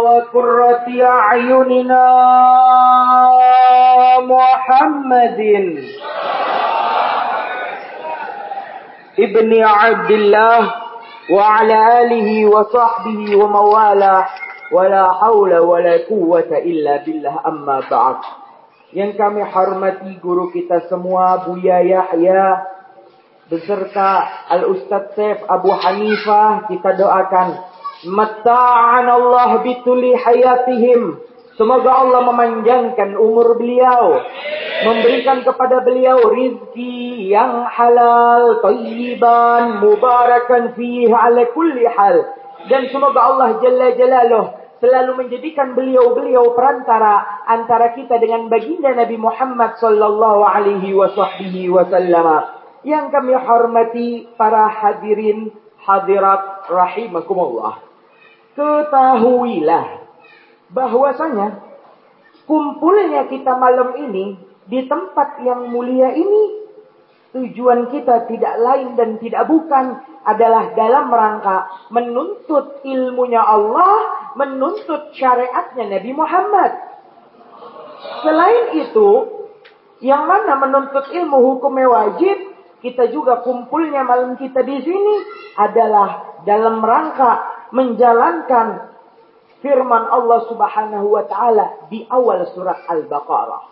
وقرة أعيننا محمد ابن عبد الله وعلى آله وصحبه ومواله ولا حول ولا قوة إلا بالله أما بعد yang kami hormati guru kita semua Buya Yahya beserta Al Ustadz Saif Abu Hanifah kita doakan Mata'an Allah bituli hayatihim. Semoga Allah memanjangkan umur beliau. Memberikan kepada beliau rizki yang halal, tayyiban, mubarakan fihi ala kulli hal. Dan semoga Allah Jalla Jalaluh selalu menjadikan beliau-beliau perantara antara kita dengan baginda Nabi Muhammad sallallahu alaihi wasallam. Yang kami hormati para hadirin hadirat rahimakumullah ketahuilah bahwasanya kumpulnya kita malam ini di tempat yang mulia ini tujuan kita tidak lain dan tidak bukan adalah dalam rangka menuntut ilmunya Allah, menuntut syariatnya Nabi Muhammad. Selain itu, yang mana menuntut ilmu hukumnya wajib, kita juga kumpulnya malam kita di sini adalah dalam rangka menjalankan firman Allah Subhanahu wa taala di awal surat Al-Baqarah.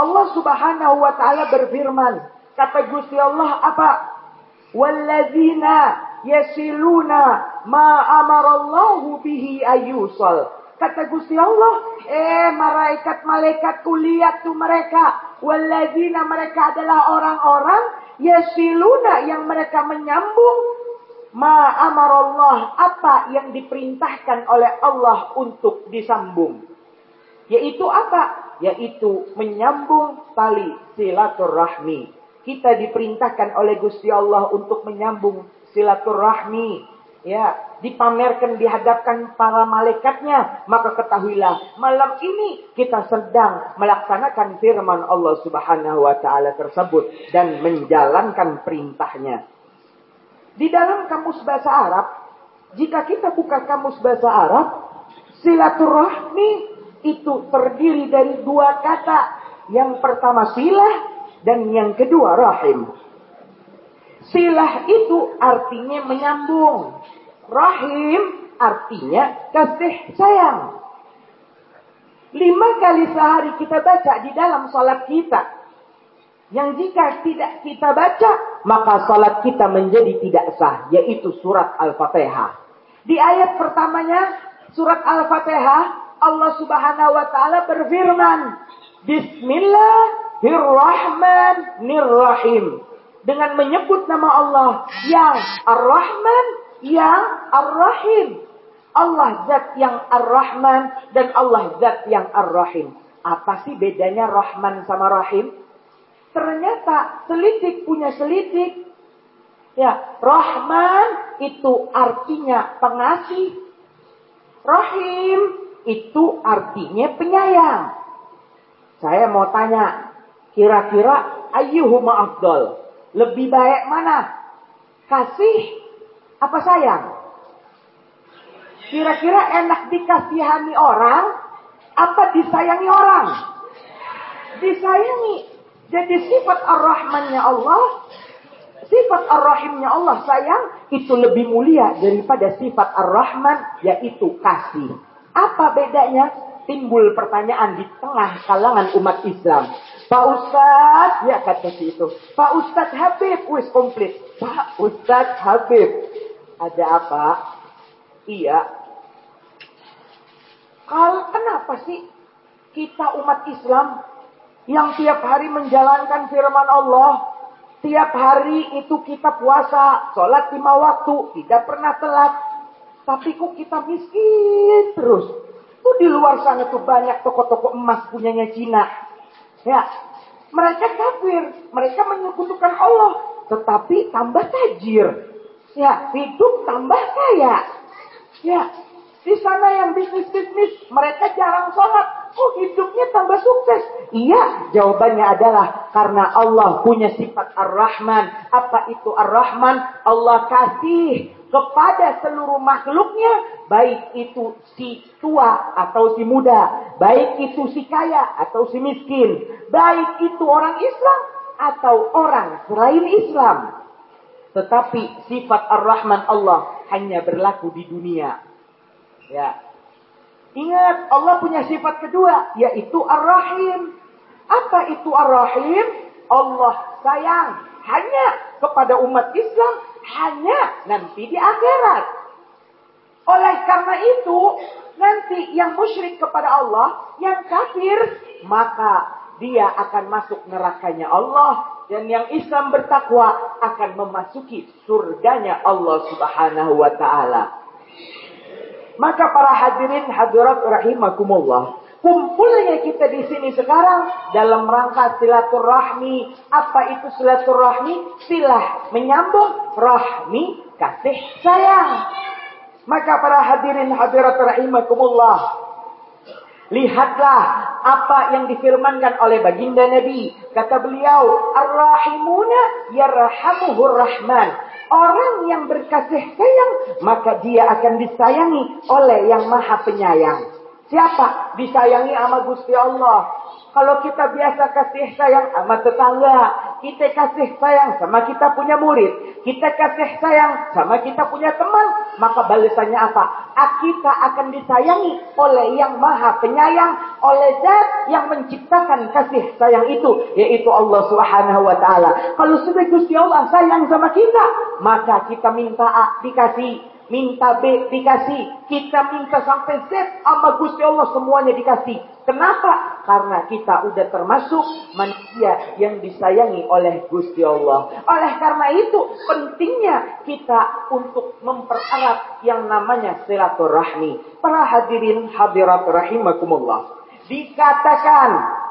Allah Subhanahu wa taala berfirman, kata Gusti Allah apa? Walladzina yasiluna ma amarallahu bihi ayyusal. Kata Gusti Allah, eh malaikat-malaikat kulihat tuh mereka. Walladzina mereka adalah orang-orang yasiluna yang mereka menyambung ma amarallah apa yang diperintahkan oleh Allah untuk disambung. Yaitu apa? Yaitu menyambung tali silaturahmi. Kita diperintahkan oleh Gusti Allah untuk menyambung silaturahmi. Ya, dipamerkan dihadapkan para malaikatnya, maka ketahuilah malam ini kita sedang melaksanakan firman Allah Subhanahu wa taala tersebut dan menjalankan perintahnya. Di dalam kamus bahasa Arab, jika kita buka kamus bahasa Arab, silaturahmi itu terdiri dari dua kata. Yang pertama silah dan yang kedua rahim. Silah itu artinya menyambung. Rahim artinya kasih sayang. Lima kali sehari kita baca di dalam sholat kita. Yang jika tidak kita baca, maka salat kita menjadi tidak sah, yaitu surat Al-Fatihah. Di ayat pertamanya, surat Al-Fatihah, Allah Subhanahu wa taala berfirman, Bismillahirrahmanirrahim. Dengan menyebut nama Allah yang Ar-Rahman, yang Ar-Rahim. Allah zat yang Ar-Rahman dan Allah zat yang Ar-Rahim. Apa sih bedanya Rahman sama Rahim? Ternyata selidik punya selidik. Ya, Rahman itu artinya pengasih. Rahim itu artinya penyayang. Saya mau tanya, kira-kira ayyuhuma afdal? Lebih baik mana? Kasih apa sayang? Kira-kira enak dikasihani orang apa disayangi orang? Disayangi. Jadi sifat ar-Rahmannya Allah, sifat ar-Rahimnya Allah sayang, itu lebih mulia daripada sifat ar-Rahman, yaitu kasih. Apa bedanya? Timbul pertanyaan di tengah kalangan umat Islam. Pak Ustadz, ya kata si itu. Pak Ustadz Habib, wis komplit. Pak Ustadz Habib. Ada apa? Iya. Kalau kenapa sih kita umat Islam yang tiap hari menjalankan firman Allah. Tiap hari itu kita puasa, sholat lima waktu, tidak pernah telat. Tapi kok kita miskin terus. Tuh di luar sana tuh banyak toko-toko emas punyanya Cina. Ya, mereka kafir, mereka menyekutukan Allah, tetapi tambah tajir. Ya, hidup tambah kaya. Ya, di sana yang bisnis-bisnis, mereka jarang sholat, kok hidupnya tambah sukses? Iya, jawabannya adalah karena Allah punya sifat Ar-Rahman. Apa itu Ar-Rahman? Allah kasih kepada seluruh makhluknya, baik itu si tua atau si muda, baik itu si kaya atau si miskin, baik itu orang Islam atau orang selain Islam. Tetapi sifat Ar-Rahman Allah hanya berlaku di dunia. Ya. Ingat, Allah punya sifat kedua, yaitu Ar-Rahim. Apa itu Ar-Rahim? Allah sayang hanya kepada umat Islam, hanya nanti di akhirat. Oleh karena itu, nanti yang musyrik kepada Allah, yang kafir, maka dia akan masuk nerakanya Allah dan yang Islam bertakwa akan memasuki surganya Allah Subhanahu wa taala. Maka para hadirin hadirat rahimakumullah, kumpulnya kita di sini sekarang dalam rangka silaturahmi. Apa itu silaturahmi? Silah menyambung rahmi kasih sayang. Maka para hadirin hadirat rahimakumullah, Lihatlah apa yang difirmankan oleh baginda Nabi. Kata beliau, Ar-Rahimuna yarhamuhur Rahman. Orang yang berkasih sayang, maka dia akan disayangi oleh yang maha penyayang. Siapa? Disayangi sama Gusti Allah. Kalau kita biasa kasih sayang sama tetangga, kita kasih sayang sama kita punya murid, kita kasih sayang sama kita punya teman, maka balasannya apa? Kita akan disayangi oleh yang maha penyayang, oleh zat yang menciptakan kasih sayang itu, yaitu Allah Subhanahu wa taala. Kalau sudah Gusti Allah sayang sama kita, maka kita minta A dikasih, minta B dikasih, kita minta sampai Z sama Gusti Allah semuanya dikasih. Kenapa? Karena kita udah termasuk manusia yang disayangi oleh Gusti Allah. Oleh karena itu pentingnya kita untuk mempererat yang namanya silaturahmi. Para hadirin hadirat rahimakumullah. Dikatakan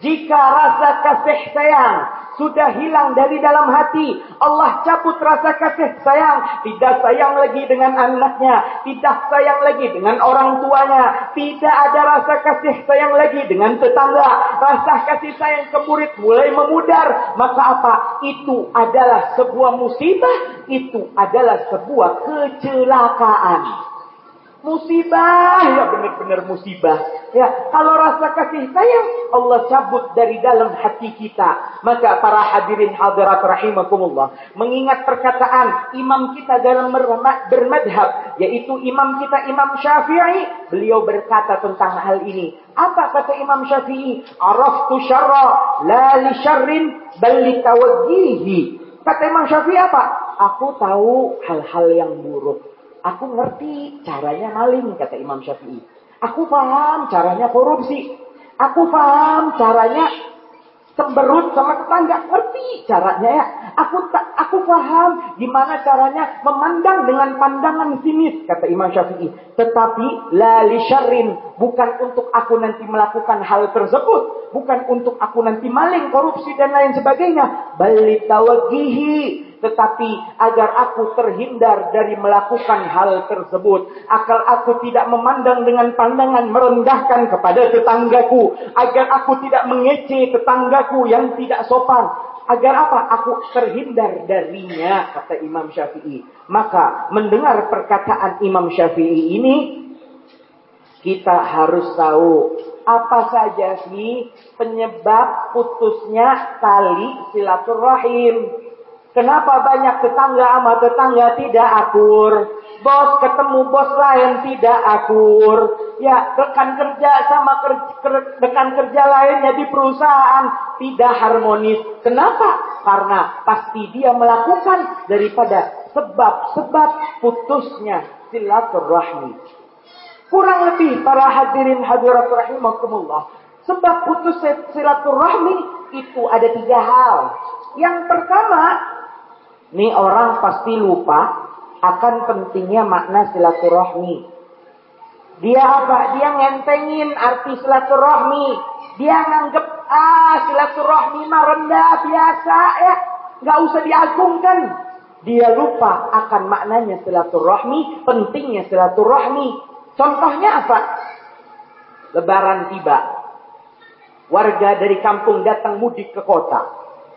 jika rasa kasih sayang sudah hilang dari dalam hati. Allah cabut rasa kasih sayang. Tidak sayang lagi dengan anaknya. Tidak sayang lagi dengan orang tuanya. Tidak ada rasa kasih sayang lagi dengan tetangga. Rasa kasih sayang ke murid mulai memudar. Maka apa? Itu adalah sebuah musibah. Itu adalah sebuah kecelakaan. Musibah, ya benar-benar musibah. Ya, kalau rasa kasih sayang Allah cabut dari dalam hati kita. Maka para hadirin hadirat rahimakumullah, mengingat perkataan imam kita dalam bermadhab, yaitu imam kita Imam Syafi'i, beliau berkata tentang hal ini. Apa kata Imam Syafi'i? Araftu syarra la li syarrin bal li Kata Imam Syafi'i apa? Aku tahu hal-hal yang buruk Aku ngerti caranya maling, kata Imam Syafi'i. Aku paham caranya korupsi. Aku paham caranya semberut sama tetangga. Ngerti caranya ya. Aku tak, aku paham gimana caranya memandang dengan pandangan sinis, kata Imam Syafi'i. Tetapi la li syarrin, bukan untuk aku nanti melakukan hal tersebut, bukan untuk aku nanti maling, korupsi dan lain sebagainya. Bali tawagihi, tetapi agar aku terhindar dari melakukan hal tersebut. Akal aku tidak memandang dengan pandangan merendahkan kepada tetanggaku. Agar aku tidak mengece tetanggaku yang tidak sopan. Agar apa? Aku terhindar darinya, kata Imam Syafi'i. Maka mendengar perkataan Imam Syafi'i ini, kita harus tahu apa saja sih penyebab putusnya tali silaturahim. Kenapa banyak tetangga sama tetangga tidak akur? Bos ketemu bos lain tidak akur. Ya, rekan kerja sama ker, ker, rekan kerja lainnya di perusahaan tidak harmonis. Kenapa? Karena pasti dia melakukan daripada sebab-sebab putusnya silaturahmi. Kurang lebih para hadirin hadirat rahimakumullah. Sebab putus silaturahmi itu ada tiga hal. Yang pertama, ini orang pasti lupa akan pentingnya makna silaturahmi. Dia apa? Dia ngentengin arti silaturahmi. Dia nganggep ah silaturahmi mah rendah biasa ya, nggak usah diagungkan. Dia lupa akan maknanya silaturahmi, pentingnya silaturahmi. Contohnya apa? Lebaran tiba. Warga dari kampung datang mudik ke kota.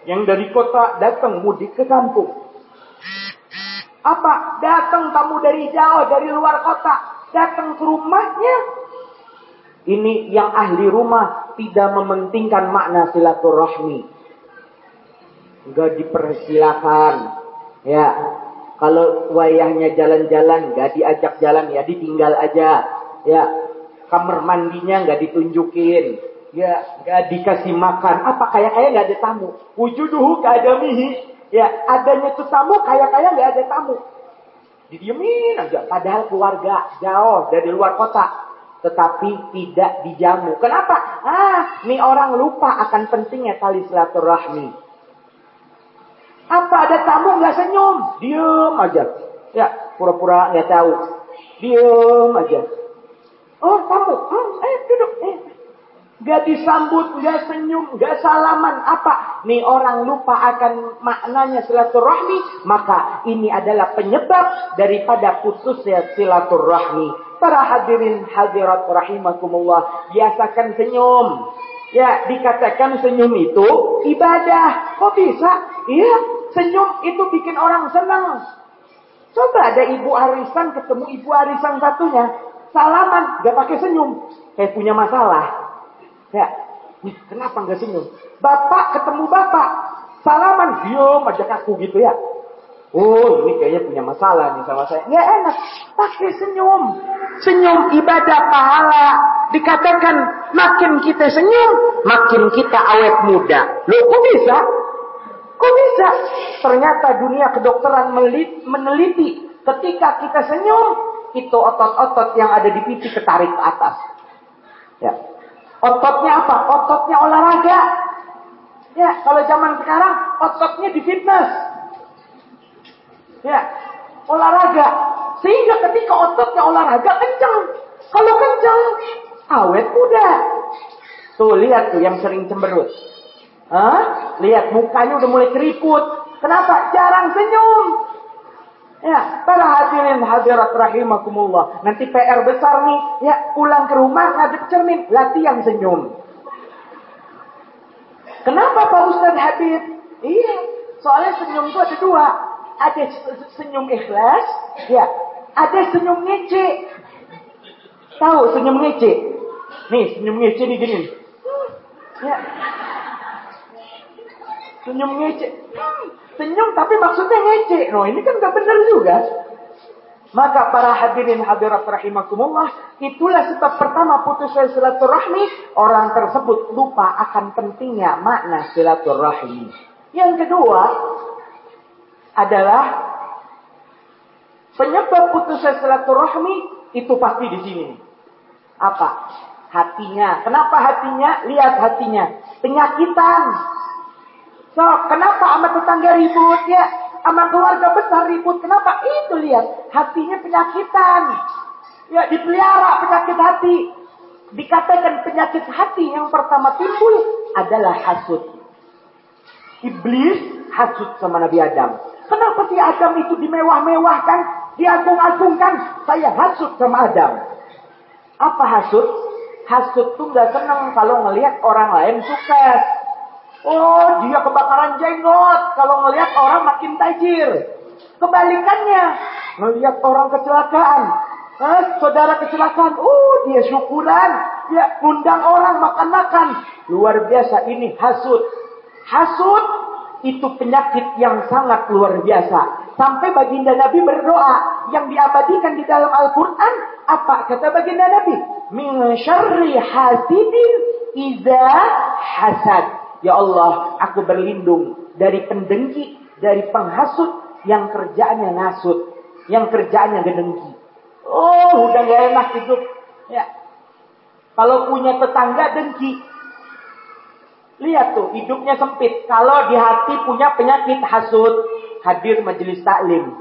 Yang dari kota datang mudik ke kampung. Apa? Datang tamu dari jauh, dari luar kota. Datang ke rumahnya. Ini yang ahli rumah tidak mementingkan makna silaturahmi. Enggak dipersilakan. Ya, kalau wayahnya jalan-jalan, enggak diajak jalan, ya ditinggal aja. Ya, kamar mandinya enggak ditunjukin. Ya, enggak dikasih makan. Apa kayak kayak enggak ada tamu. Wujuduhu kadamihi. Ya, adanya tuh tamu kayak-kayak nggak ada tamu. Didiemin aja. Padahal keluarga jauh dari luar kota. Tetapi tidak dijamu. Kenapa? Ah, nih orang lupa akan pentingnya tali silaturahmi. Apa ada tamu nggak senyum? Diem aja. Ya, pura-pura nggak tahu. Diem aja. Oh, tamu. Hmm, eh, duduk. Eh, Gak disambut, gak senyum, gak salaman. Apa? Nih orang lupa akan maknanya silaturahmi. Maka ini adalah penyebab daripada putusnya silaturahmi. Para hadirin hadirat rahimakumullah. Biasakan senyum. Ya, dikatakan senyum itu ibadah. Kok bisa? Iya, senyum itu bikin orang senang. Coba ada ibu arisan ketemu ibu arisan satunya. Salaman, gak pakai senyum. Kayak punya masalah. Ya, kenapa nggak senyum? Bapak ketemu bapak, salaman, diam aja kaku gitu ya. Oh, ini kayaknya punya masalah nih sama saya. Nggak enak, pakai senyum. Senyum ibadah pahala. Dikatakan makin kita senyum, makin kita awet muda. Loh, kok bisa? Kok bisa? Ternyata dunia kedokteran meneliti ketika kita senyum, itu otot-otot yang ada di pipi ketarik ke atas. Ya, Ototnya apa? Ototnya olahraga. Ya, kalau zaman sekarang ototnya di fitness. Ya, olahraga. Sehingga ketika ototnya olahraga kencang. Kalau kencang, awet muda. Tuh lihat tuh yang sering cemberut. Hah? Lihat mukanya udah mulai keriput. Kenapa? Jarang senyum. Ya, para hadirin hadirat rahimakumullah. Nanti PR besar nih, ya pulang ke rumah ngadep cermin, latihan senyum. Kenapa Pak Ustadz Habib? Iya, soalnya senyum itu ada dua. Ada senyum ikhlas, ya. Ada senyum ngece. Tahu senyum ngece? Nih, senyum ngece nih gini. Ya. Senyum ngece. Senyum tapi maksudnya ngece. No, ini kan gak benar juga. Maka para hadirin hadirat rahimakumullah, itulah sebab pertama putus silaturahmi, orang tersebut lupa akan pentingnya makna silaturahmi. Yang kedua adalah penyebab putus silaturahmi itu pasti di sini. Apa? Hatinya. Kenapa hatinya? Lihat hatinya. Penyakitan. So, kenapa sama tetangga ribut ya? Sama keluarga besar ribut. Kenapa? Itu lihat. Hatinya penyakitan. Ya, dipelihara penyakit hati. Dikatakan penyakit hati yang pertama timbul adalah hasut. Iblis hasut sama Nabi Adam. Kenapa si Adam itu dimewah-mewahkan? Diagung-agungkan. Saya hasut sama Adam. Apa hasut? Hasut tuh gak senang kalau ngelihat orang lain sukses. Oh, dia kebakaran jenggot kalau ngelihat orang makin tajir. Kebalikannya, ngelihat orang kecelakaan. Eh, saudara kecelakaan, oh dia syukuran, dia undang orang makan-makan. Luar biasa ini hasut. Hasut itu penyakit yang sangat luar biasa. Sampai baginda Nabi berdoa yang diabadikan di dalam Al-Quran. Apa kata baginda Nabi? Min syarri hasidin iza hasad. Ya Allah, aku berlindung dari pendengki, dari penghasut yang kerjaannya ngasut, yang kerjaannya gedengki. Oh, udah gak enak hidup. Ya. Kalau punya tetangga dengki, lihat tuh hidupnya sempit. Kalau di hati punya penyakit hasut, hadir majelis taklim.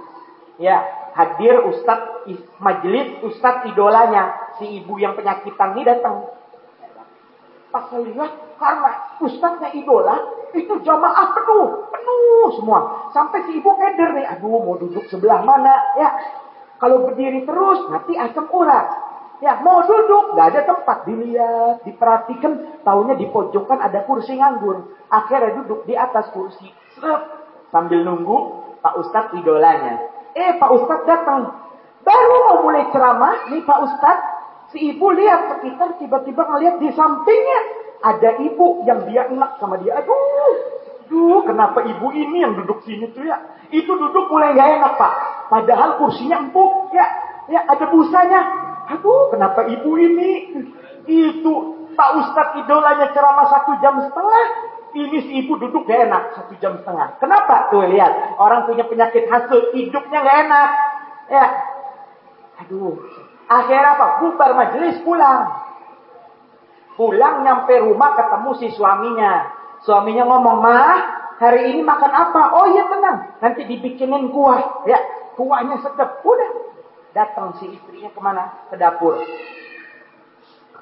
Ya, hadir ustad majelis ustad idolanya si ibu yang penyakitan ini datang. Pas lihat karena ustaznya idola, itu jamaah penuh, penuh semua. Sampai si ibu keder nih, aduh mau duduk sebelah mana ya. Kalau berdiri terus, nanti asam urat. Ya, mau duduk, nggak ada tempat. Dilihat, diperhatikan, tahunya di pojokan ada kursi nganggur. Akhirnya duduk di atas kursi. Sambil nunggu Pak Ustadz idolanya. Eh Pak Ustadz datang. Baru mau mulai ceramah, nih Pak Ustadz, si ibu lihat sekitar tiba-tiba ngeliat di sampingnya ada ibu yang dia enak sama dia. Aduh, Duh, kenapa ibu ini yang duduk sini tuh ya? Itu duduk mulai gak enak pak. Padahal kursinya empuk ya, ya ada busanya. Aduh, kenapa ibu ini? Itu Pak Ustadz idolanya ceramah satu jam setengah. Ini si ibu duduk gak enak satu jam setengah. Kenapa? Tuh lihat, orang punya penyakit hasut, hidupnya gak enak. Ya, aduh. Akhirnya apa? Bubar majelis pulang. Pulang nyampe rumah ketemu si suaminya. Suaminya ngomong, mah hari ini makan apa? Oh iya tenang, nanti dibikinin kuah. Ya, kuahnya sedap. Udah, datang si istrinya ke mana? Ke dapur.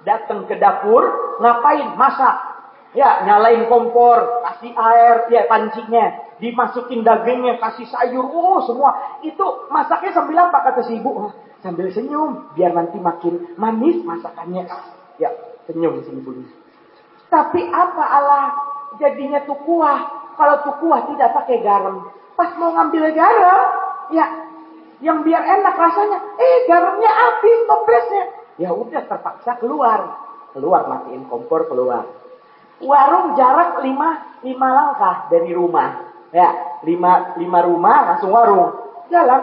Datang ke dapur, ngapain? Masak. Ya, nyalain kompor, kasih air, ya pancingnya, dimasukin dagingnya, kasih sayur, oh semua. Itu masaknya sambil apa kata si ibu? Sambil senyum, biar nanti makin manis masakannya. Ya, senyum ibu. Tapi apa Allah jadinya tuh kuah. Kalau tuh kuah tidak pakai garam. Pas mau ngambil garam, ya yang biar enak rasanya, eh garamnya habis toplesnya. Ya udah terpaksa keluar. Keluar matiin kompor keluar. Warung jarak lima, lima langkah dari rumah. Ya, lima, lima rumah langsung warung. Jalan.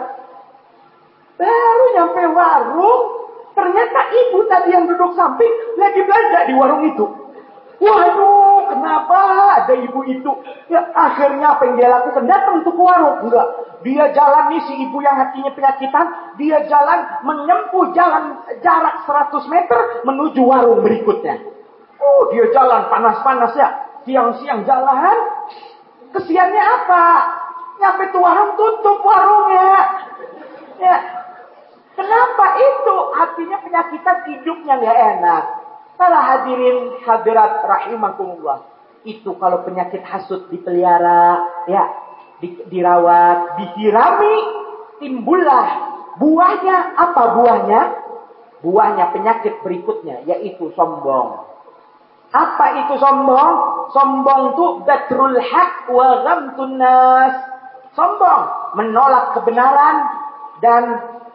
Baru nyampe warung, ternyata ibu tadi yang duduk samping lagi belanja di warung itu. Waduh, kenapa ada ibu itu? Ya, akhirnya apa yang dia lakukan? Datang untuk ke warung. Enggak. Dia jalan nih si ibu yang hatinya penyakitan. Dia jalan menyempuh jalan jarak 100 meter menuju warung berikutnya. Oh, dia jalan panas-panas ya. Siang-siang jalan. Kesiannya apa? Nyampe tuh warung tutup warungnya. Ya. Kenapa itu? Hatinya penyakitan hidupnya nggak enak. Para hadirin hadirat rahimakumullah. Itu kalau penyakit hasut dipelihara, ya, di, dirawat, disirami, timbullah buahnya. Apa buahnya? Buahnya penyakit berikutnya, yaitu sombong. Apa itu sombong? Sombong itu batrul haq wa ghamtun nas. Sombong, menolak kebenaran dan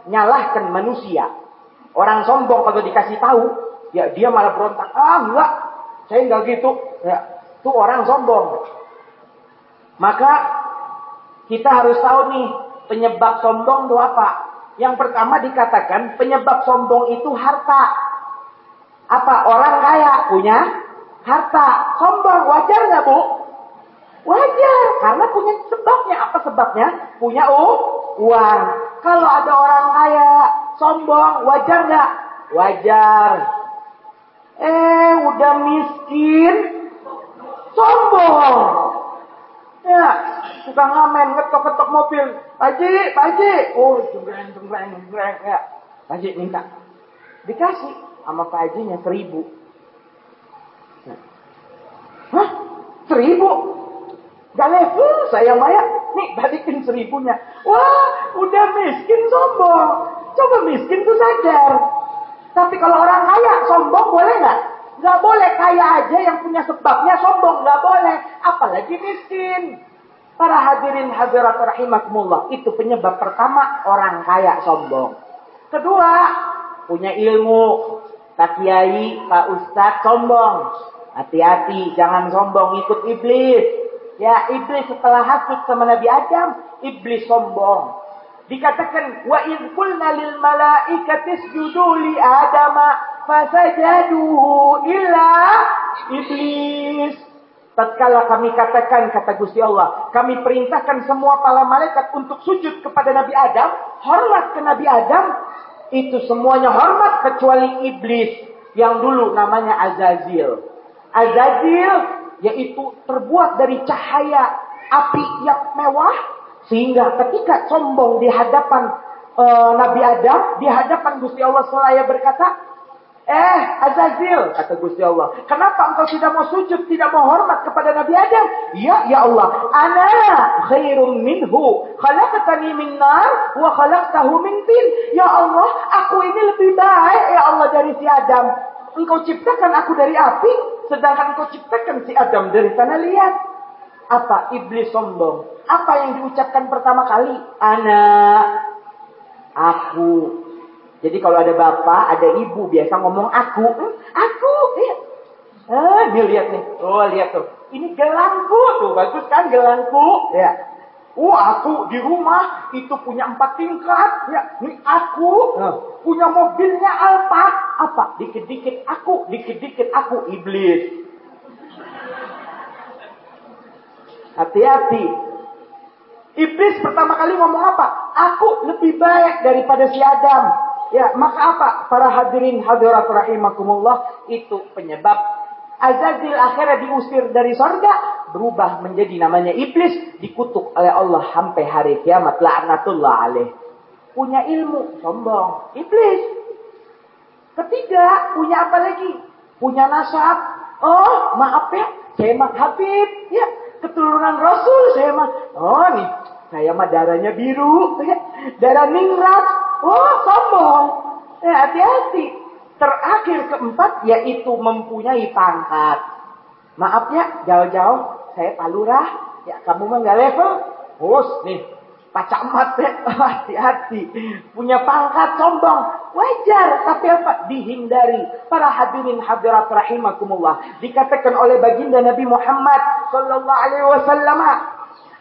nyalahkan manusia. Orang sombong kalau dikasih tahu, ya dia malah berontak. Ah enggak, saya enggak gitu. Ya, itu orang sombong. Maka kita harus tahu nih penyebab sombong itu apa. Yang pertama dikatakan penyebab sombong itu harta. Apa orang kaya punya harta sombong wajar nggak bu? Wajar karena punya sebabnya apa sebabnya? Punya uh, uang. Kalau ada orang kaya sombong wajar nggak? Wajar. Eh, udah miskin, sombong. Ya, suka ngamen, ngetok-ngetok mobil. Paji, paji. Oh, jembreng, jembreng, jembreng. Ya, paji minta. Dikasih sama Pak Hajinya seribu. Hah? Seribu? Gak level saya Maya. Nih balikin seribunya. Wah, udah miskin sombong. Coba miskin tuh sadar. Tapi kalau orang kaya sombong boleh nggak? Nggak boleh kaya aja yang punya sebabnya sombong nggak boleh. Apalagi miskin. Para hadirin hadirat rahimakumullah. Itu penyebab pertama orang kaya sombong. Kedua, punya ilmu. Pak Kiai, Pak Ustadz sombong. Hati-hati, jangan sombong ikut iblis. Ya, iblis setelah hasut sama Nabi Adam, iblis sombong. Dikatakan wa id qulna lil malaikati isjudu li adama fasajadu illa iblis. Tatkala kami katakan kata Gusti Allah, kami perintahkan semua para malaikat untuk sujud kepada Nabi Adam, hormat ke Nabi Adam, itu semuanya hormat kecuali iblis yang dulu namanya Azazil. Azazil yaitu terbuat dari cahaya api yang mewah sehingga ketika sombong di hadapan uh, Nabi Adam, di hadapan Gusti Allah selaya berkata, Eh, Azazil, kata Gusti Allah. Kenapa engkau tidak mau sujud, tidak mau hormat kepada Nabi Adam? Ya, ya Allah. Ana khairum minhu. Khalaqtani min nar, wa khalaqtahu min tin. Ya Allah, aku ini lebih baik, ya Allah, dari si Adam. Engkau ciptakan aku dari api, sedangkan engkau ciptakan si Adam dari tanah liat. Apa? Iblis sombong. Apa yang diucapkan pertama kali? Anak. Aku. Jadi kalau ada bapak, ada ibu, biasa ngomong aku. Hmm, aku. Ya. Eh, dia lihat nih. Oh, lihat tuh. Ini gelangku tuh. Bagus kan gelangku? Ya. Oh aku di rumah itu punya empat tingkat. Ya, ini aku nah, punya mobilnya Alfa. Apa? Dikit-dikit aku, dikit-dikit aku iblis. Hati-hati. Iblis pertama kali ngomong apa? Aku lebih baik daripada si Adam. Ya, maka apa? Para hadirin hadirat rahimakumullah itu penyebab Azazil akhirnya diusir dari sorga, berubah menjadi namanya iblis, dikutuk oleh Allah sampai hari kiamat. La'natullah alaih. Punya ilmu, sombong. Iblis. Ketiga, punya apa lagi? Punya nasab. Oh, maaf ya, saya mah Habib. Ya, keturunan Rasul saya mah. Oh nih, saya mah darahnya biru. Ya, darah ningrat. Oh, sombong. Ya, hati-hati. Terakhir keempat yaitu mempunyai pangkat. Maaf ya, jauh-jauh saya palurah. Ya kamu mah nggak level. Bos nih, pacak mat ya. Hati-hati. Punya pangkat sombong. Wajar. Tapi apa? Dihindari. Para hadirin hadirat rahimakumullah. Dikatakan oleh baginda Nabi Muhammad Sallallahu Alaihi Wasallam.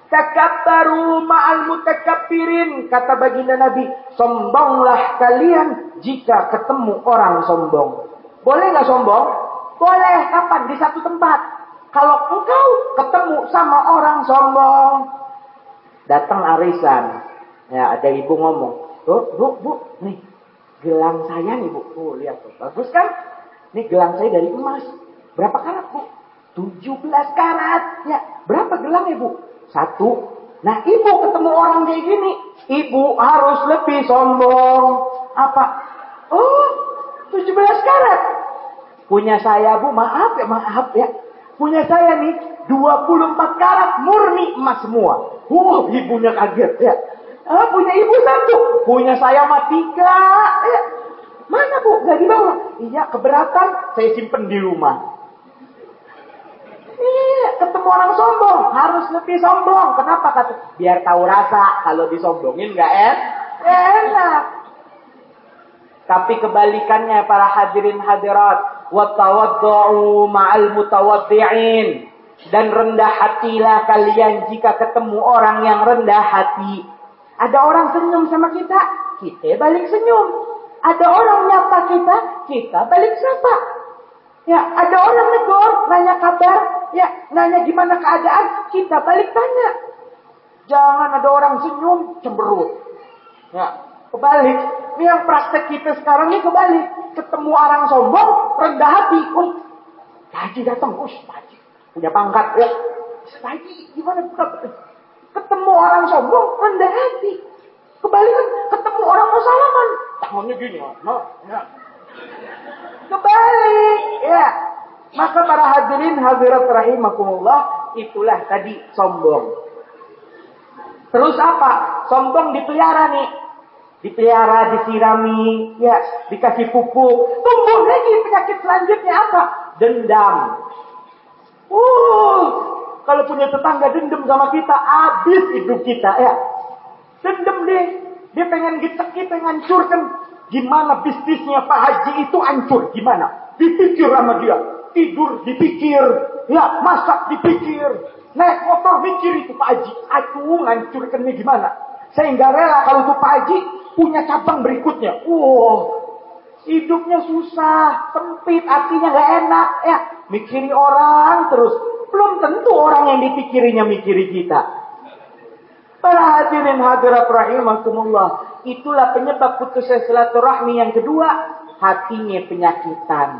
Takabbaru ma'al mutakabbirin. Kata baginda Nabi. Sombonglah kalian jika ketemu orang sombong. Boleh nggak sombong? Boleh. Kapan? Di satu tempat. Kalau engkau ketemu sama orang sombong. Datang arisan. Ya, ada ibu ngomong. Bu, bu, bu, nih. Gelang saya nih bu. Tuh, lihat tuh. Bagus kan? Nih gelang saya dari emas. Berapa karat bu? 17 karat. Ya, berapa gelangnya bu? Satu. Nah ibu ketemu orang kayak gini. Ibu harus lebih sombong. Apa? Oh 17 karat. Punya saya bu maaf ya maaf ya. Punya saya nih 24 karat murni emas semua. Wow ibunya kaget ya. Ah, punya ibu satu. Punya saya mah tiga. Ya. Mana bu? Gak dibawa. Iya keberatan. Saya simpen di rumah. Iya, ketemu orang sombong, harus lebih sombong. Kenapa kata? Biar tahu rasa kalau disombongin nggak en enak. Tapi kebalikannya para hadirin hadirat, watawaddu ma'al mutawaddi'in. Dan rendah hatilah kalian jika ketemu orang yang rendah hati. Ada orang senyum sama kita, kita balik senyum. Ada orang nyapa kita, kita balik sapa. Ya, ada orang negor, nanya kabar, ya, nanya gimana keadaan, kita balik tanya. Jangan ada orang senyum, cemberut. Ya, kebalik. Ini yang praktek kita sekarang ini kebalik. Ketemu orang sombong, rendah hati. Oh, Haji datang, oh, Haji. Punya pangkat, ya. Haji, gimana? Ketemu orang sombong, rendah hati. Kebalikan, ketemu orang mau salaman. Tangannya gini, nah, ya. Kebalik, ya. Maka para hadirin hadirat rahimakumullah, itulah tadi sombong. Terus apa? Sombong dipelihara nih. Dipelihara, disirami, ya, dikasih pupuk. Tumbuh lagi penyakit selanjutnya apa? Dendam. Uh, kalau punya tetangga dendam sama kita, habis hidup kita, ya. Dendam deh. Dia pengen kita, kita ngancurkan Gimana bisnisnya Pak Haji itu hancur? Gimana? Dipikir sama dia. Tidur dipikir. Ya, masak dipikir. Naik motor mikir itu Pak Haji. Aduh, ngancurkannya gimana? Sehingga rela kalau itu Pak punya cabang berikutnya. Wow, hidupnya susah, sempit, artinya gak enak. Ya, mikiri orang terus. Belum tentu orang yang dipikirinya mikiri kita. Para hadirin hadirat rahimakumullah. Itulah penyebab putusnya silaturahmi yang kedua. Hatinya penyakitan.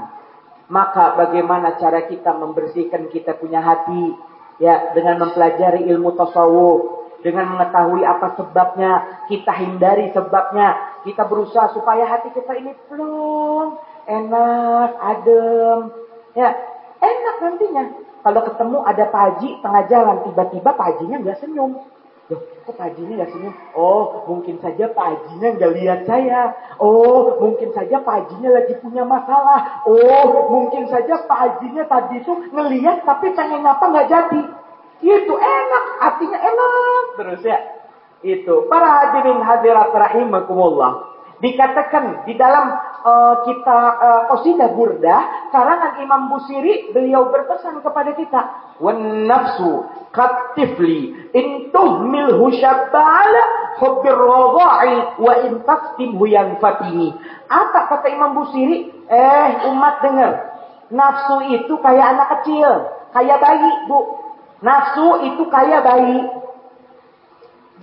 Maka bagaimana cara kita membersihkan kita punya hati? Ya, dengan mempelajari ilmu tasawuf. Dengan mengetahui apa sebabnya. Kita hindari sebabnya. Kita berusaha supaya hati kita ini plong. Enak, adem. Ya, enak nantinya. Kalau ketemu ada Pak Haji tengah jalan. Tiba-tiba Pak Hajinya nggak senyum. Loh, kok Pak Hajinya gak senyum? Oh, mungkin saja Pak Hajinya gak lihat saya. Oh, mungkin saja Pak Hajinya lagi punya masalah. Oh, mungkin saja Pak Hajinya tadi itu ngelihat tapi pengen apa gak jadi. Itu enak, artinya enak terus ya. Itu para hadirin hadirat rahimakumullah. Dikatakan di dalam uh, kita uh, Burdah, karangan Imam Busiri, beliau berpesan kepada kita, "Wan nafsu katifli in tuhmilhu syabbala hubbir radha'i wa in taftimhu yanfatini." Apa kata Imam Busiri? Eh, umat dengar. Nafsu itu kayak anak kecil, kayak bayi, Bu. Nafsu itu kayak bayi.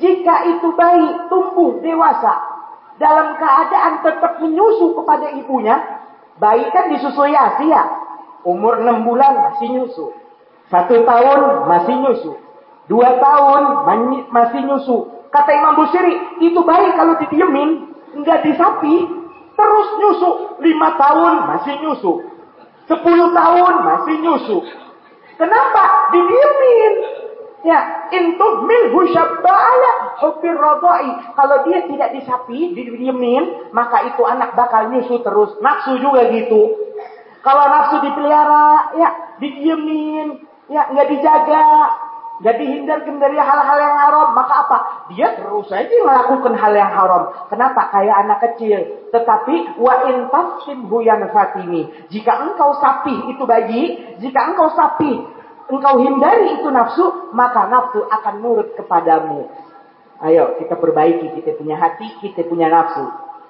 Jika itu bayi tumbuh dewasa, dalam keadaan tetap menyusu kepada ibunya, bayi kan disusui Asia. Umur 6 bulan masih nyusu. Satu tahun masih nyusu. Dua tahun masih nyusu. Kata Imam Busiri, itu bayi kalau didiemin, nggak disapi, terus nyusu. Lima tahun masih nyusu. Sepuluh tahun masih nyusu. Kenapa? Didiemin. Ya, intuh milhu syabba'ala hubir rodai. Kalau dia tidak disapi, didiemin, maka itu anak bakal nyusu terus. Nafsu juga gitu. Kalau nafsu dipelihara, ya didiemin, ya nggak dijaga, nggak dihindarkan dari hal-hal yang haram, maka apa? Dia terus saja melakukan hal yang haram. Kenapa? Kayak anak kecil. Tetapi wa in tafsimhu fatimi. Jika engkau sapi itu bayi, jika engkau sapi engkau hindari itu nafsu, maka nafsu akan nurut kepadamu. Ayo kita perbaiki, kita punya hati, kita punya nafsu.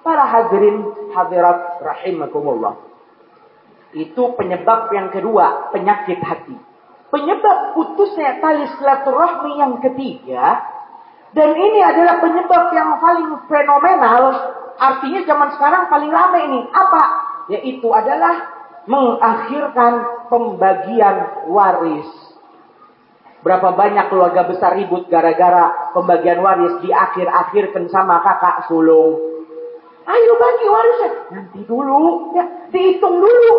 Para hadirin hadirat rahimakumullah. Itu penyebab yang kedua, penyakit hati. Penyebab putusnya tali silaturahmi yang ketiga, dan ini adalah penyebab yang paling fenomenal, artinya zaman sekarang paling rame ini. Apa? Yaitu adalah mengakhirkan pembagian waris. Berapa banyak keluarga besar ribut gara-gara pembagian waris di akhir-akhirkan sama kakak sulung. Ayo bagi warisnya. Nanti dulu. Ya, dihitung dulu.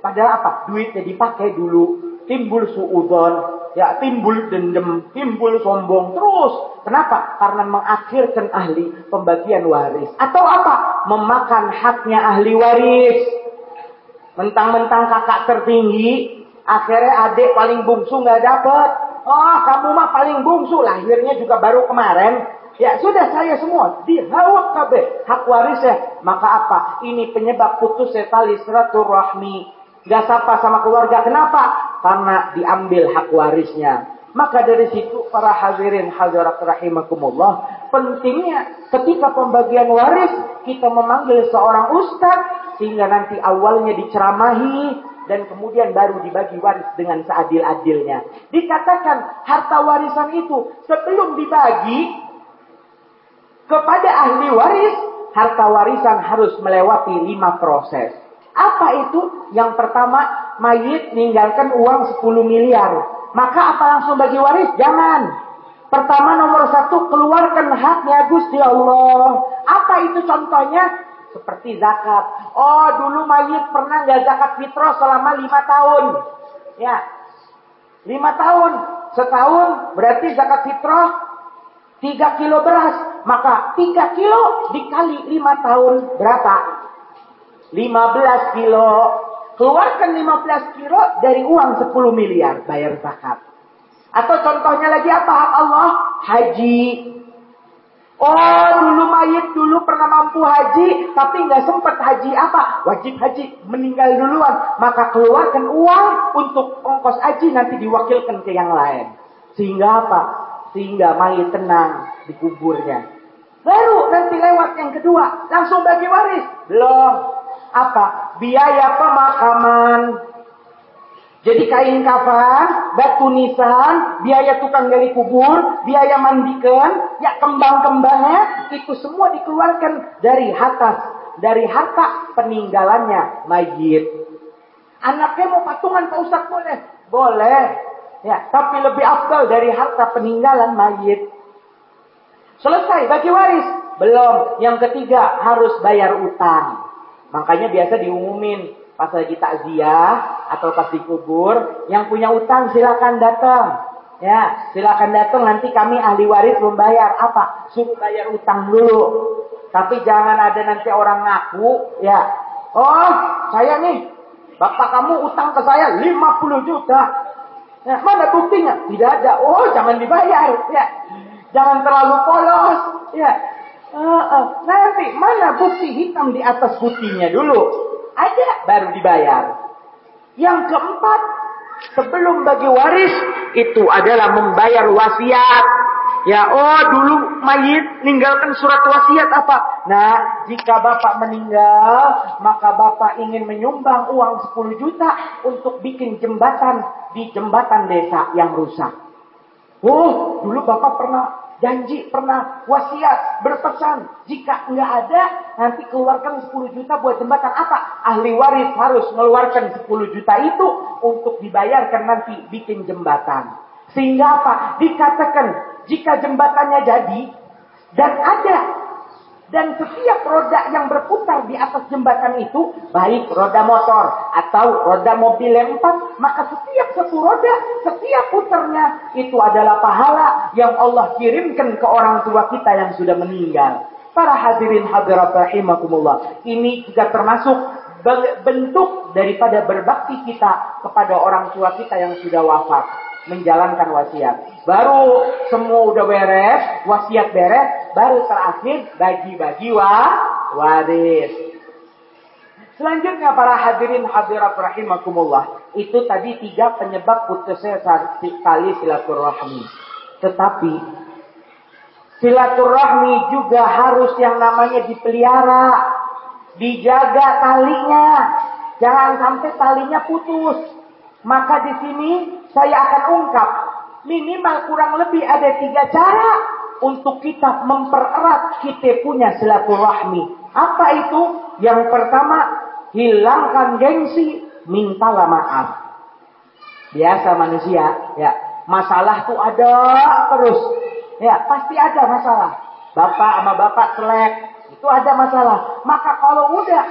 Padahal apa? Duitnya dipakai dulu. Timbul suudon. Ya, timbul dendam. Timbul sombong. Terus. Kenapa? Karena mengakhirkan ahli pembagian waris. Atau apa? Memakan haknya ahli waris. Mentang-mentang kakak tertinggi, akhirnya adik paling bungsu nggak dapet. Oh, kamu mah paling bungsu, lahirnya juga baru kemarin. Ya sudah saya semua dihawak kabeh hak warisnya. Maka apa? Ini penyebab putus tali rahmi. Gak sapa sama keluarga. Kenapa? Karena diambil hak warisnya. Maka dari situ para hadirin hadirat rahimakumullah. Pentingnya ketika pembagian waris kita memanggil seorang ustadz sehingga nanti awalnya diceramahi dan kemudian baru dibagi waris dengan seadil-adilnya. Dikatakan harta warisan itu sebelum dibagi kepada ahli waris, harta warisan harus melewati lima proses. Apa itu? Yang pertama, mayit meninggalkan uang 10 miliar. Maka apa langsung bagi waris? Jangan. Pertama nomor satu, keluarkan haknya Gusti Allah. Apa itu contohnya? Seperti zakat. Oh, dulu mayit pernah nggak zakat fitrah selama lima tahun. Ya, lima tahun. Setahun berarti zakat fitrah tiga kilo beras. Maka tiga kilo dikali lima tahun berapa? Lima belas kilo. Keluarkan lima belas kilo dari uang sepuluh miliar bayar zakat. Atau contohnya lagi apa Allah? Haji. Oh, dulu mayit dulu pernah mampu haji, tapi nggak sempat haji apa? Wajib haji, meninggal duluan. Maka keluarkan uang untuk ongkos haji nanti diwakilkan ke yang lain. Sehingga apa? Sehingga mayit tenang di kuburnya. Baru nanti lewat yang kedua, langsung bagi waris. Belum. Apa? Biaya pemakaman, jadi kain kafan, batu nisan, biaya tukang gali kubur, biaya mandikan, ya kembang-kembangnya, itu semua dikeluarkan dari harta, dari harta peninggalannya mayit. Anaknya mau patungan Pak Ustaz boleh? Boleh. Ya, tapi lebih afdal dari harta peninggalan mayit. Selesai bagi waris? Belum. Yang ketiga harus bayar utang. Makanya biasa diumumin pas lagi takziah atau pas dikubur, yang punya utang silakan datang. Ya, silakan datang nanti kami ahli waris membayar apa? Suruh bayar utang dulu. Tapi jangan ada nanti orang ngaku, ya. Oh, saya nih, bapak kamu utang ke saya 50 juta. Ya, mana buktinya? Tidak ada. Oh, jangan dibayar. Ya. Jangan terlalu polos. Ya. Uh, uh. Nanti mana bukti hitam di atas putihnya dulu? Ada baru dibayar. Yang keempat, sebelum bagi waris itu adalah membayar wasiat. Ya, oh dulu mayit ninggalkan surat wasiat apa? Nah, jika bapak meninggal, maka bapak ingin menyumbang uang 10 juta untuk bikin jembatan di jembatan desa yang rusak. Oh, dulu bapak pernah janji, pernah wasiat, berpesan. Jika nggak ada, nanti keluarkan 10 juta buat jembatan apa? Ahli waris harus mengeluarkan 10 juta itu untuk dibayarkan nanti bikin jembatan. Sehingga apa? Dikatakan jika jembatannya jadi dan ada dan setiap roda yang berputar di atas jembatan itu, baik roda motor atau roda mobil empat, maka setiap satu roda, setiap putarnya itu adalah pahala yang Allah kirimkan ke orang tua kita yang sudah meninggal. Para hadirin hadirat rahimakumullah. Ini juga termasuk bentuk daripada berbakti kita kepada orang tua kita yang sudah wafat menjalankan wasiat. Baru semua udah beres, wasiat beres, baru terakhir bagi-bagi wa waris. Selanjutnya para hadirin hadirat rahimakumullah. Itu tadi tiga penyebab putusnya tali silaturahmi. Tetapi silaturahmi juga harus yang namanya dipelihara. Dijaga talinya. Jangan sampai talinya putus. Maka di sini saya akan ungkap minimal kurang lebih ada tiga cara untuk kita mempererat kita punya silaturahmi. Apa itu? Yang pertama, hilangkan gengsi, mintalah maaf. Biasa manusia, ya. Masalah tuh ada terus. Ya, pasti ada masalah. Bapak sama bapak selek, itu ada masalah. Maka kalau udah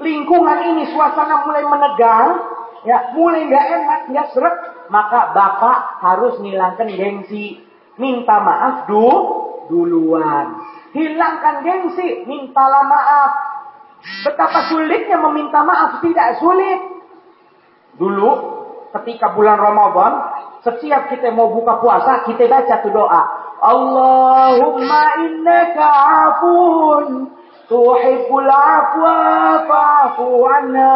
lingkungan ini suasana mulai menegang, ya mulai nggak enak, nggak seret, maka bapak harus ngilangkan gengsi, minta maaf du, duluan. Hilangkan gengsi, mintalah maaf. Betapa sulitnya meminta maaf, tidak sulit. Dulu, ketika bulan Ramadan, setiap kita mau buka puasa, kita baca tuh doa. Allahumma innaka afun tuhibbul afwa fa'fu anna.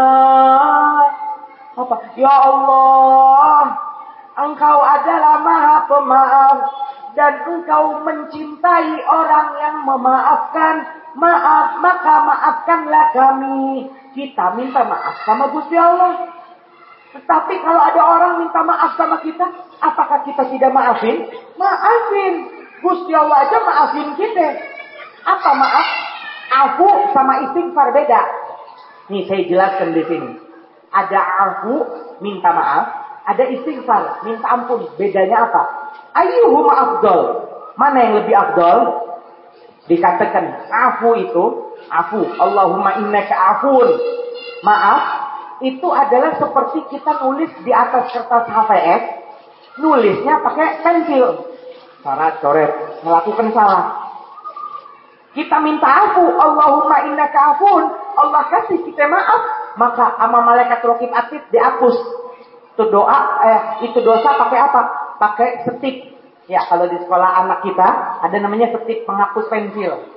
Apa? Ya Allah, Engkau adalah Maha Pemaaf dan Engkau mencintai orang yang memaafkan. Maaf, maka maafkanlah kami. Kita minta maaf sama Gusti Allah. Tetapi kalau ada orang minta maaf sama kita, apakah kita tidak maafin? Maafin. Gusti Allah aja maafin kita. Apa maaf? Afu sama istighfar beda. Nih saya jelaskan di sini. Ada afu, minta maaf. Ada istighfar, minta ampun. Bedanya apa? Ayyuhuma afdol. Mana yang lebih afdol? Dikatakan afu itu, afu. Allahumma innaka afun. Maaf, itu adalah seperti kita nulis di atas kertas HVS. Nulisnya pakai pensil. Cara coret, melakukan salah. Kita minta afu, Allahumma inna afun. Allah kasih kita maaf, maka sama malaikat rokib atid dihapus. Itu doa, eh, itu dosa pakai apa? Pakai setik. Ya, kalau di sekolah anak kita ada namanya setik penghapus pensil.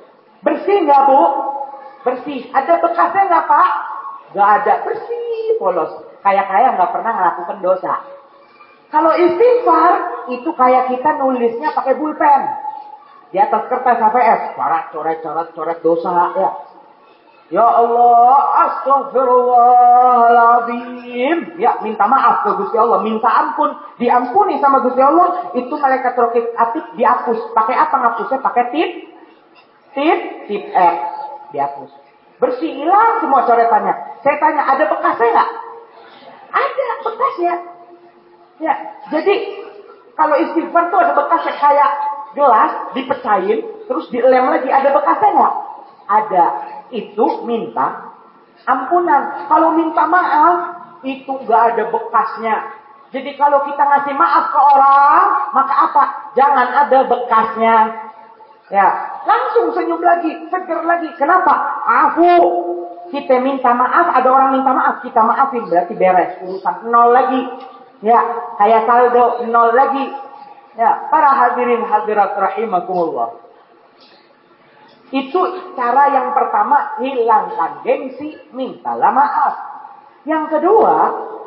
Bersih nggak bu? Bersih. Ada bekasnya nggak pak? Nggak ada. Bersih, polos. Kayak kayak nggak pernah melakukan dosa. Kalau istighfar itu kayak kita nulisnya pakai pulpen di atas kertas coret, coret, coret, coret dosa ya. Ya Allah, astagfirullahaladzim. Ya, minta maaf ke Gusti Allah. Minta ampun. Diampuni sama Gusti Allah. Itu malaikat rokit atik dihapus. Pakai apa ngapusnya? Pakai tip. Tip. Tip F. Dihapus. Bersih hilang semua coretannya. Saya tanya, ada bekasnya nggak? Ada bekasnya. Ya, jadi kalau istighfar tuh ada bekasnya kayak gelas dipecahin, terus dilem lagi. Ada bekasnya nggak? Ada. Itu minta ampunan. Kalau minta maaf, itu nggak ada bekasnya. Jadi kalau kita ngasih maaf ke orang, maka apa? Jangan ada bekasnya. Ya, langsung senyum lagi, seger lagi. Kenapa? Afu. Kita minta maaf, ada orang minta maaf, kita maafin, berarti beres urusan nol lagi. Ya, kayak saldo nol lagi. Ya, para hadirin hadirat rahimakumullah. Itu cara yang pertama, hilangkan gengsi, mintalah maaf. Yang kedua,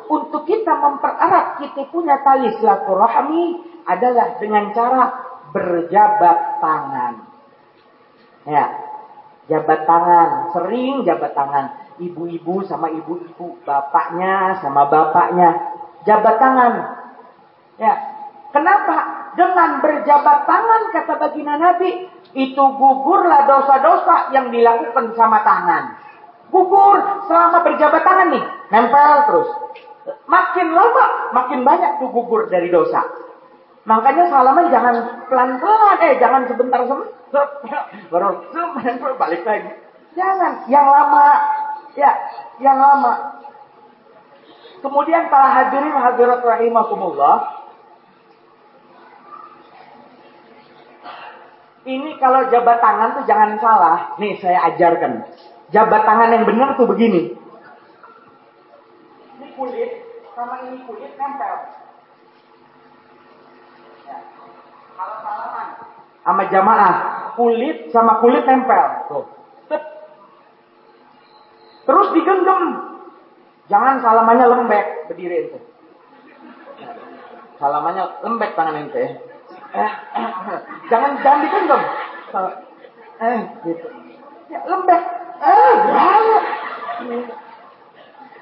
untuk kita mempererat kita punya tali silaturahmi adalah dengan cara berjabat tangan. Ya, jabat tangan, sering jabat tangan. Ibu-ibu sama ibu-ibu, bapaknya sama bapaknya, jabat tangan. Ya, kenapa? Dengan berjabat tangan kata baginda Nabi, itu gugurlah dosa-dosa yang dilakukan sama tangan. Gugur selama berjabat tangan nih, nempel terus. Makin lama, makin banyak tuh gugur dari dosa. Makanya salaman jangan pelan-pelan, eh jangan sebentar sebentar, baru sebentar balik lagi. Jangan, yang lama, ya, yang lama. Kemudian para hadirin hadirat rahimahumullah, ini kalau jabat tangan tuh jangan salah. Nih saya ajarkan. Jabat tangan yang benar tuh begini kulit sama ini kulit nempel. Ya. Kalau salaman sama jamaah, kulit sama kulit nempel. Tuh. Terus digenggam. Jangan salamannya lembek, berdiri itu. Salamannya lembek tangan ente. Eh, eh, jangan jangan digenggam. Eh, gitu. Ya, lembek. Eh, bahaya.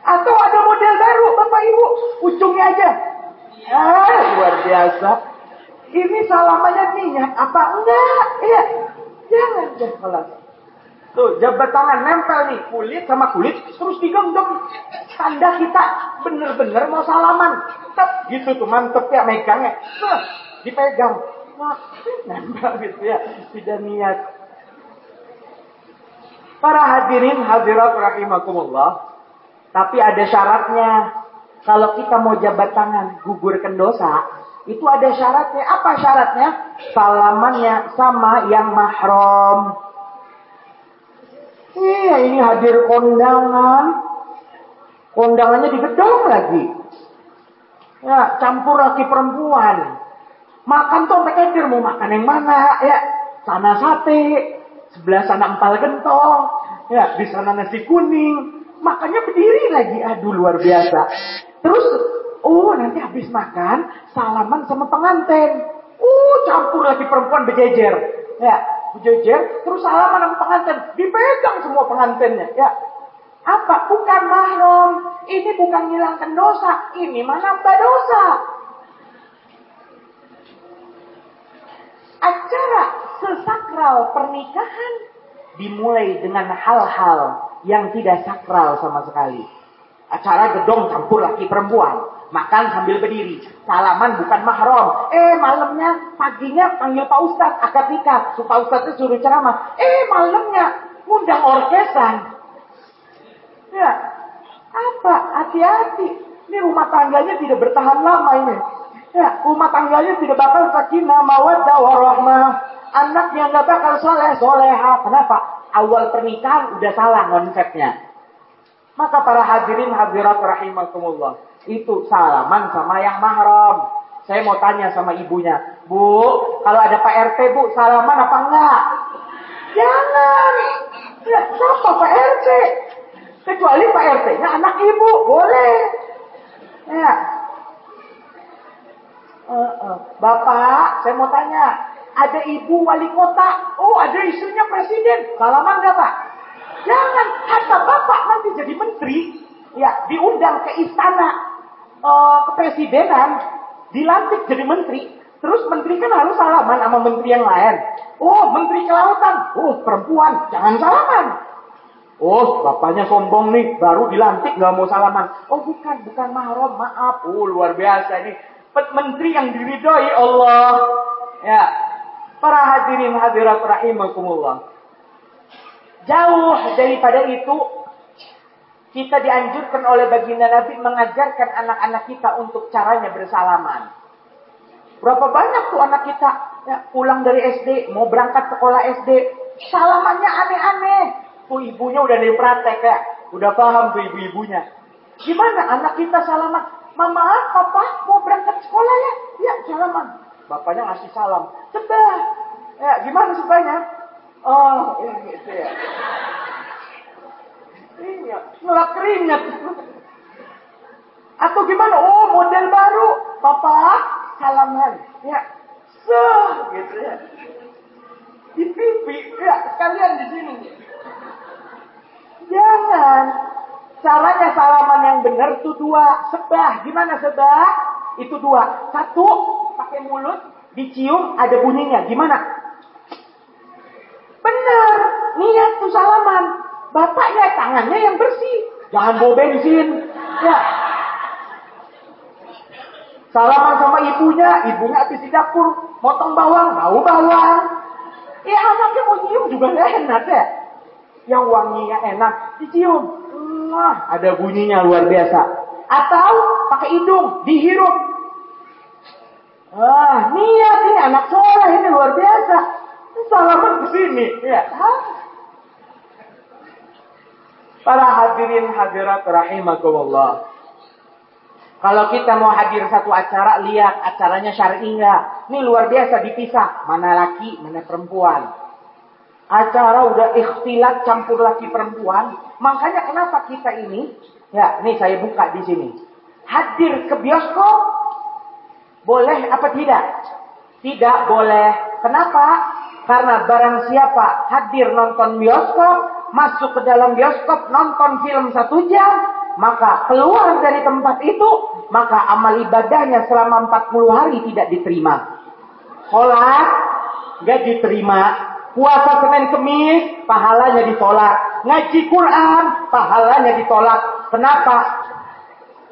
Atau ada model baru, Bapak Ibu, ujungnya aja. Ah, luar biasa. Ini salamannya niat apa enggak? Iya. Jangan, jangan kelas. Tuh, jabat tangan nempel nih, kulit sama kulit, terus digenggam. Tanda kita bener-bener mau salaman. Tep, gitu tuh, mantep ya megangnya. Nah, dipegang. Nah, nempel gitu ya, tidak niat. Para hadirin hadirat rahimakumullah. Tapi ada syaratnya. Kalau kita mau jabat tangan, gugurkan dosa, itu ada syaratnya. Apa syaratnya? Salamannya sama yang mahram. Iya, ini hadir kondangan. Kondangannya di gedung lagi. Ya, campur laki perempuan. Makan tuh sampai ketir, mau makan yang mana? Ya, sana sate, sebelah sana empal gentong, ya, di sana nasi kuning, makannya berdiri lagi. Aduh luar biasa. Terus, oh nanti habis makan, salaman sama pengantin. Oh campur lagi perempuan berjejer. Ya, berjejer, terus salaman sama pengantin. Dipegang semua pengantinnya. Ya, apa? Bukan mahram. Ini bukan ngilangkan dosa. Ini menambah dosa. Acara sesakral pernikahan dimulai dengan hal-hal yang tidak sakral sama sekali. Acara gedong campur laki perempuan. Makan sambil berdiri. Salaman bukan mahram. Eh malamnya, paginya panggil Pak Ustadz. Akad nikah. So, Pak itu suruh ceramah. Eh malamnya, undang orkesan. Ya, apa? Hati-hati. Ini rumah tangganya tidak bertahan lama ini. Ya, rumah tangganya tidak bakal sakinah, mawaddah, warahmah. Anaknya nggak bakal soleh, soleha. Kenapa? awal pernikahan udah salah konsepnya. Maka para hadirin hadirat rahimakumullah. Itu salaman sama yang mahram. Saya mau tanya sama ibunya. Bu, kalau ada Pak RT bu, salaman apa enggak? Jangan. Ya, siapa Pak RT? Kecuali Pak RT-nya anak ibu. Boleh. Ya. Bapak, saya mau tanya ada ibu wali kota, oh ada istrinya presiden, salaman gak pak? Jangan, hatta bapak nanti jadi menteri, ya diundang ke istana uh, kepresidenan, dilantik jadi menteri, terus menteri kan harus salaman sama menteri yang lain. Oh, menteri kelautan, oh perempuan, jangan salaman. Oh, bapaknya sombong nih, baru dilantik gak mau salaman. Oh, bukan, bukan mahram, maaf. Oh, luar biasa ini. Menteri yang diridhoi Allah. Ya, Para hadirin hadirat rahimakumullah. Jauh daripada itu, kita dianjurkan oleh baginda Nabi mengajarkan anak-anak kita untuk caranya bersalaman. Berapa banyak tuh anak kita ya, pulang dari SD, mau berangkat sekolah SD, salamannya aneh-aneh. Tuh ibunya udah dari praktek ya, udah paham tuh ibu-ibunya. Gimana anak kita salaman? Mama, papa mau berangkat sekolah ya? Ya, salaman. Bapaknya ngasih salam. Sebah. Ya, gimana sebahnya? Oh, ya gitu ya. Iya, ngelap keringat. Atau gimana? Oh, model baru. Papa, salaman. Ya, seh, gitu ya. Di pipi, ya, sekalian di sini. Jangan. Caranya salaman yang benar itu dua. Sebah. Gimana sebah? Itu dua. Satu, pakai mulut, dicium, ada bunyinya. Gimana? Benar. Niat tuh salaman. Bapaknya tangannya yang bersih. Jangan bawa bensin. Ya. Salaman sama ibunya, ibunya habis di dapur, motong bawang, bau bawang. Ya anaknya mau nyium juga gak enak ya. Yang wanginya enak, dicium. Wah, ada bunyinya luar biasa. Atau pakai hidung, dihirup. Wah, niat ini anak soleh ini luar biasa. Salaman ke sini, ya. Para hadirin hadirat rahimakumullah. Kalau kita mau hadir satu acara, lihat acaranya syar'i enggak. Ini luar biasa dipisah, mana laki, mana perempuan. Acara udah ikhtilat campur laki perempuan. Makanya kenapa kita ini, ya, ini saya buka di sini. Hadir ke bioskop boleh apa tidak? Tidak boleh. Kenapa? Karena barang siapa hadir nonton bioskop, masuk ke dalam bioskop nonton film satu jam, maka keluar dari tempat itu, maka amal ibadahnya selama 40 hari tidak diterima. Sholat, gak diterima. Puasa Senin Kemis, pahalanya ditolak. Ngaji Quran, pahalanya ditolak. Kenapa?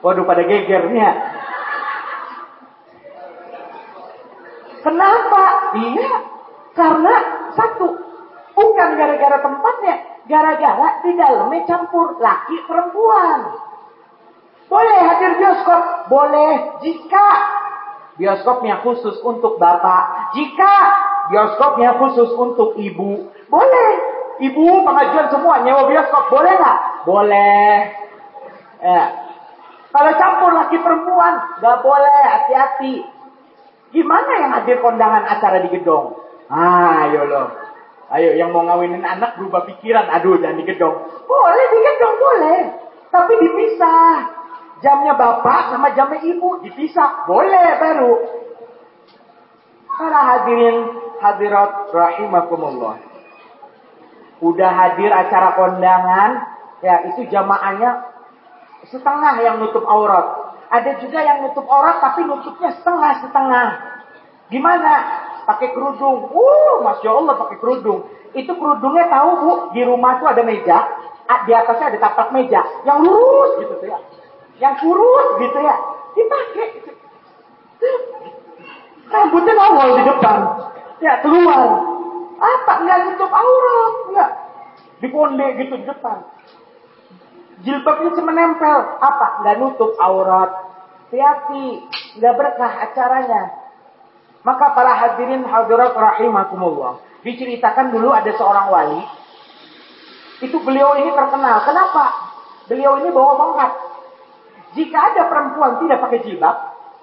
Waduh pada gegernya. Kenapa? Iya, karena satu, bukan gara-gara tempatnya, Gara-gara di dalamnya campur laki perempuan. Boleh hadir bioskop? Boleh jika bioskopnya khusus untuk bapak. Jika bioskopnya khusus untuk ibu. Boleh. Ibu pengajuan semua nyewa bioskop. Boleh nggak? Boleh. Ya. Kalau campur laki perempuan, nggak boleh. Hati-hati. Gimana yang hadir kondangan acara di gedung? Ah, ayo loh. Ayo yang mau ngawinin anak berubah pikiran. Aduh jangan digedong. Boleh digedong boleh. Tapi dipisah. Jamnya bapak sama jamnya ibu dipisah. Boleh baru. Para hadirin hadirat rahimakumullah. Udah hadir acara kondangan. Ya itu jamaahnya setengah yang nutup aurat. Ada juga yang nutup aurat tapi nutupnya setengah-setengah. Gimana? pakai kerudung. Uh, masya Allah pakai kerudung. Itu kerudungnya tahu bu, di rumah tuh ada meja, di atasnya ada tapak meja, yang lurus gitu ya, yang kurus gitu ya, dipakai. Rambutnya nongol di depan, ya keluar. Apa nggak nutup aurat, nggak? Dikonde gitu di depan. Jilbabnya cuma nempel, apa? Nggak nutup aurat. Hati-hati, nggak berkah acaranya. Maka para hadirin hadirat rahimakumullah. Diceritakan dulu ada seorang wali. Itu beliau ini terkenal. Kenapa? Beliau ini bawa tongkat. Jika ada perempuan tidak pakai jilbab,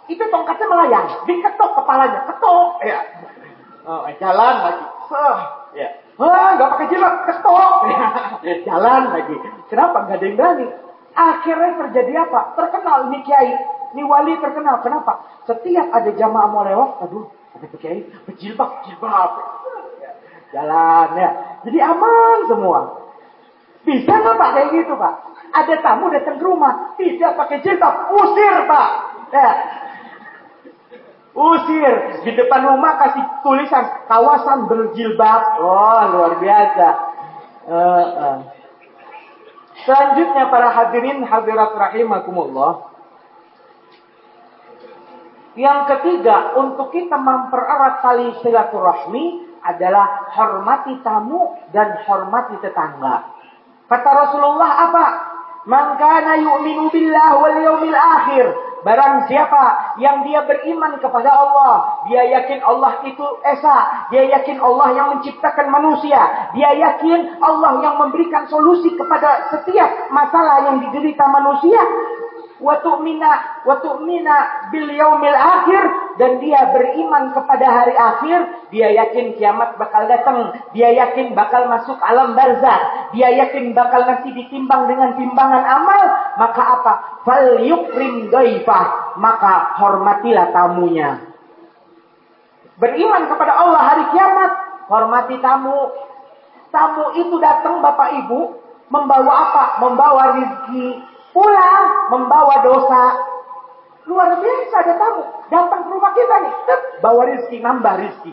itu tongkatnya melayang. Diketok kepalanya. Ketok. Ya. Oh, jalan lagi. Oh, ya. Wah, nggak pakai jilbab, ketok. Ya. Jalan lagi. Kenapa? Nggak ada yang berani. Akhirnya terjadi apa? Terkenal ini kiai. Ini wali terkenal. Kenapa? Setiap ada jamaah mau lewat, aduh, ada kiai berjilbab, jilbab. Jalan ya. Jadi aman semua. Bisa nggak Pak kayak gitu Pak? Ada tamu datang ke rumah, tidak pakai jilbab, usir Pak. Ya. Usir di depan rumah kasih tulisan kawasan berjilbab. Oh luar biasa. Uh, uh. Selanjutnya para hadirin hadirat rahimakumullah. Yang ketiga, untuk kita mempererat tali silaturahmi adalah hormati tamu dan hormati tetangga. Kata Rasulullah apa? Man kana yu'minu billah wal yawmil akhir. Barang siapa yang dia beriman kepada Allah, dia yakin Allah itu esa, dia yakin Allah yang menciptakan manusia, dia yakin Allah yang memberikan solusi kepada setiap masalah yang diderita manusia, wa tu'mina wa tu'mina bil yaumil akhir. Dan dia beriman kepada hari akhir, dia yakin kiamat bakal datang, dia yakin bakal masuk alam barzah, dia yakin bakal nanti ditimbang dengan timbangan amal, maka apa? Fal yukrim maka hormatilah tamunya. Beriman kepada Allah hari kiamat, hormati tamu. Tamu itu datang Bapak Ibu. Membawa apa? Membawa rezeki, Pulang membawa dosa. Luar biasa ada tamu. Datang ke rumah kita nih. Tep, bawa rizki, nambah rizki.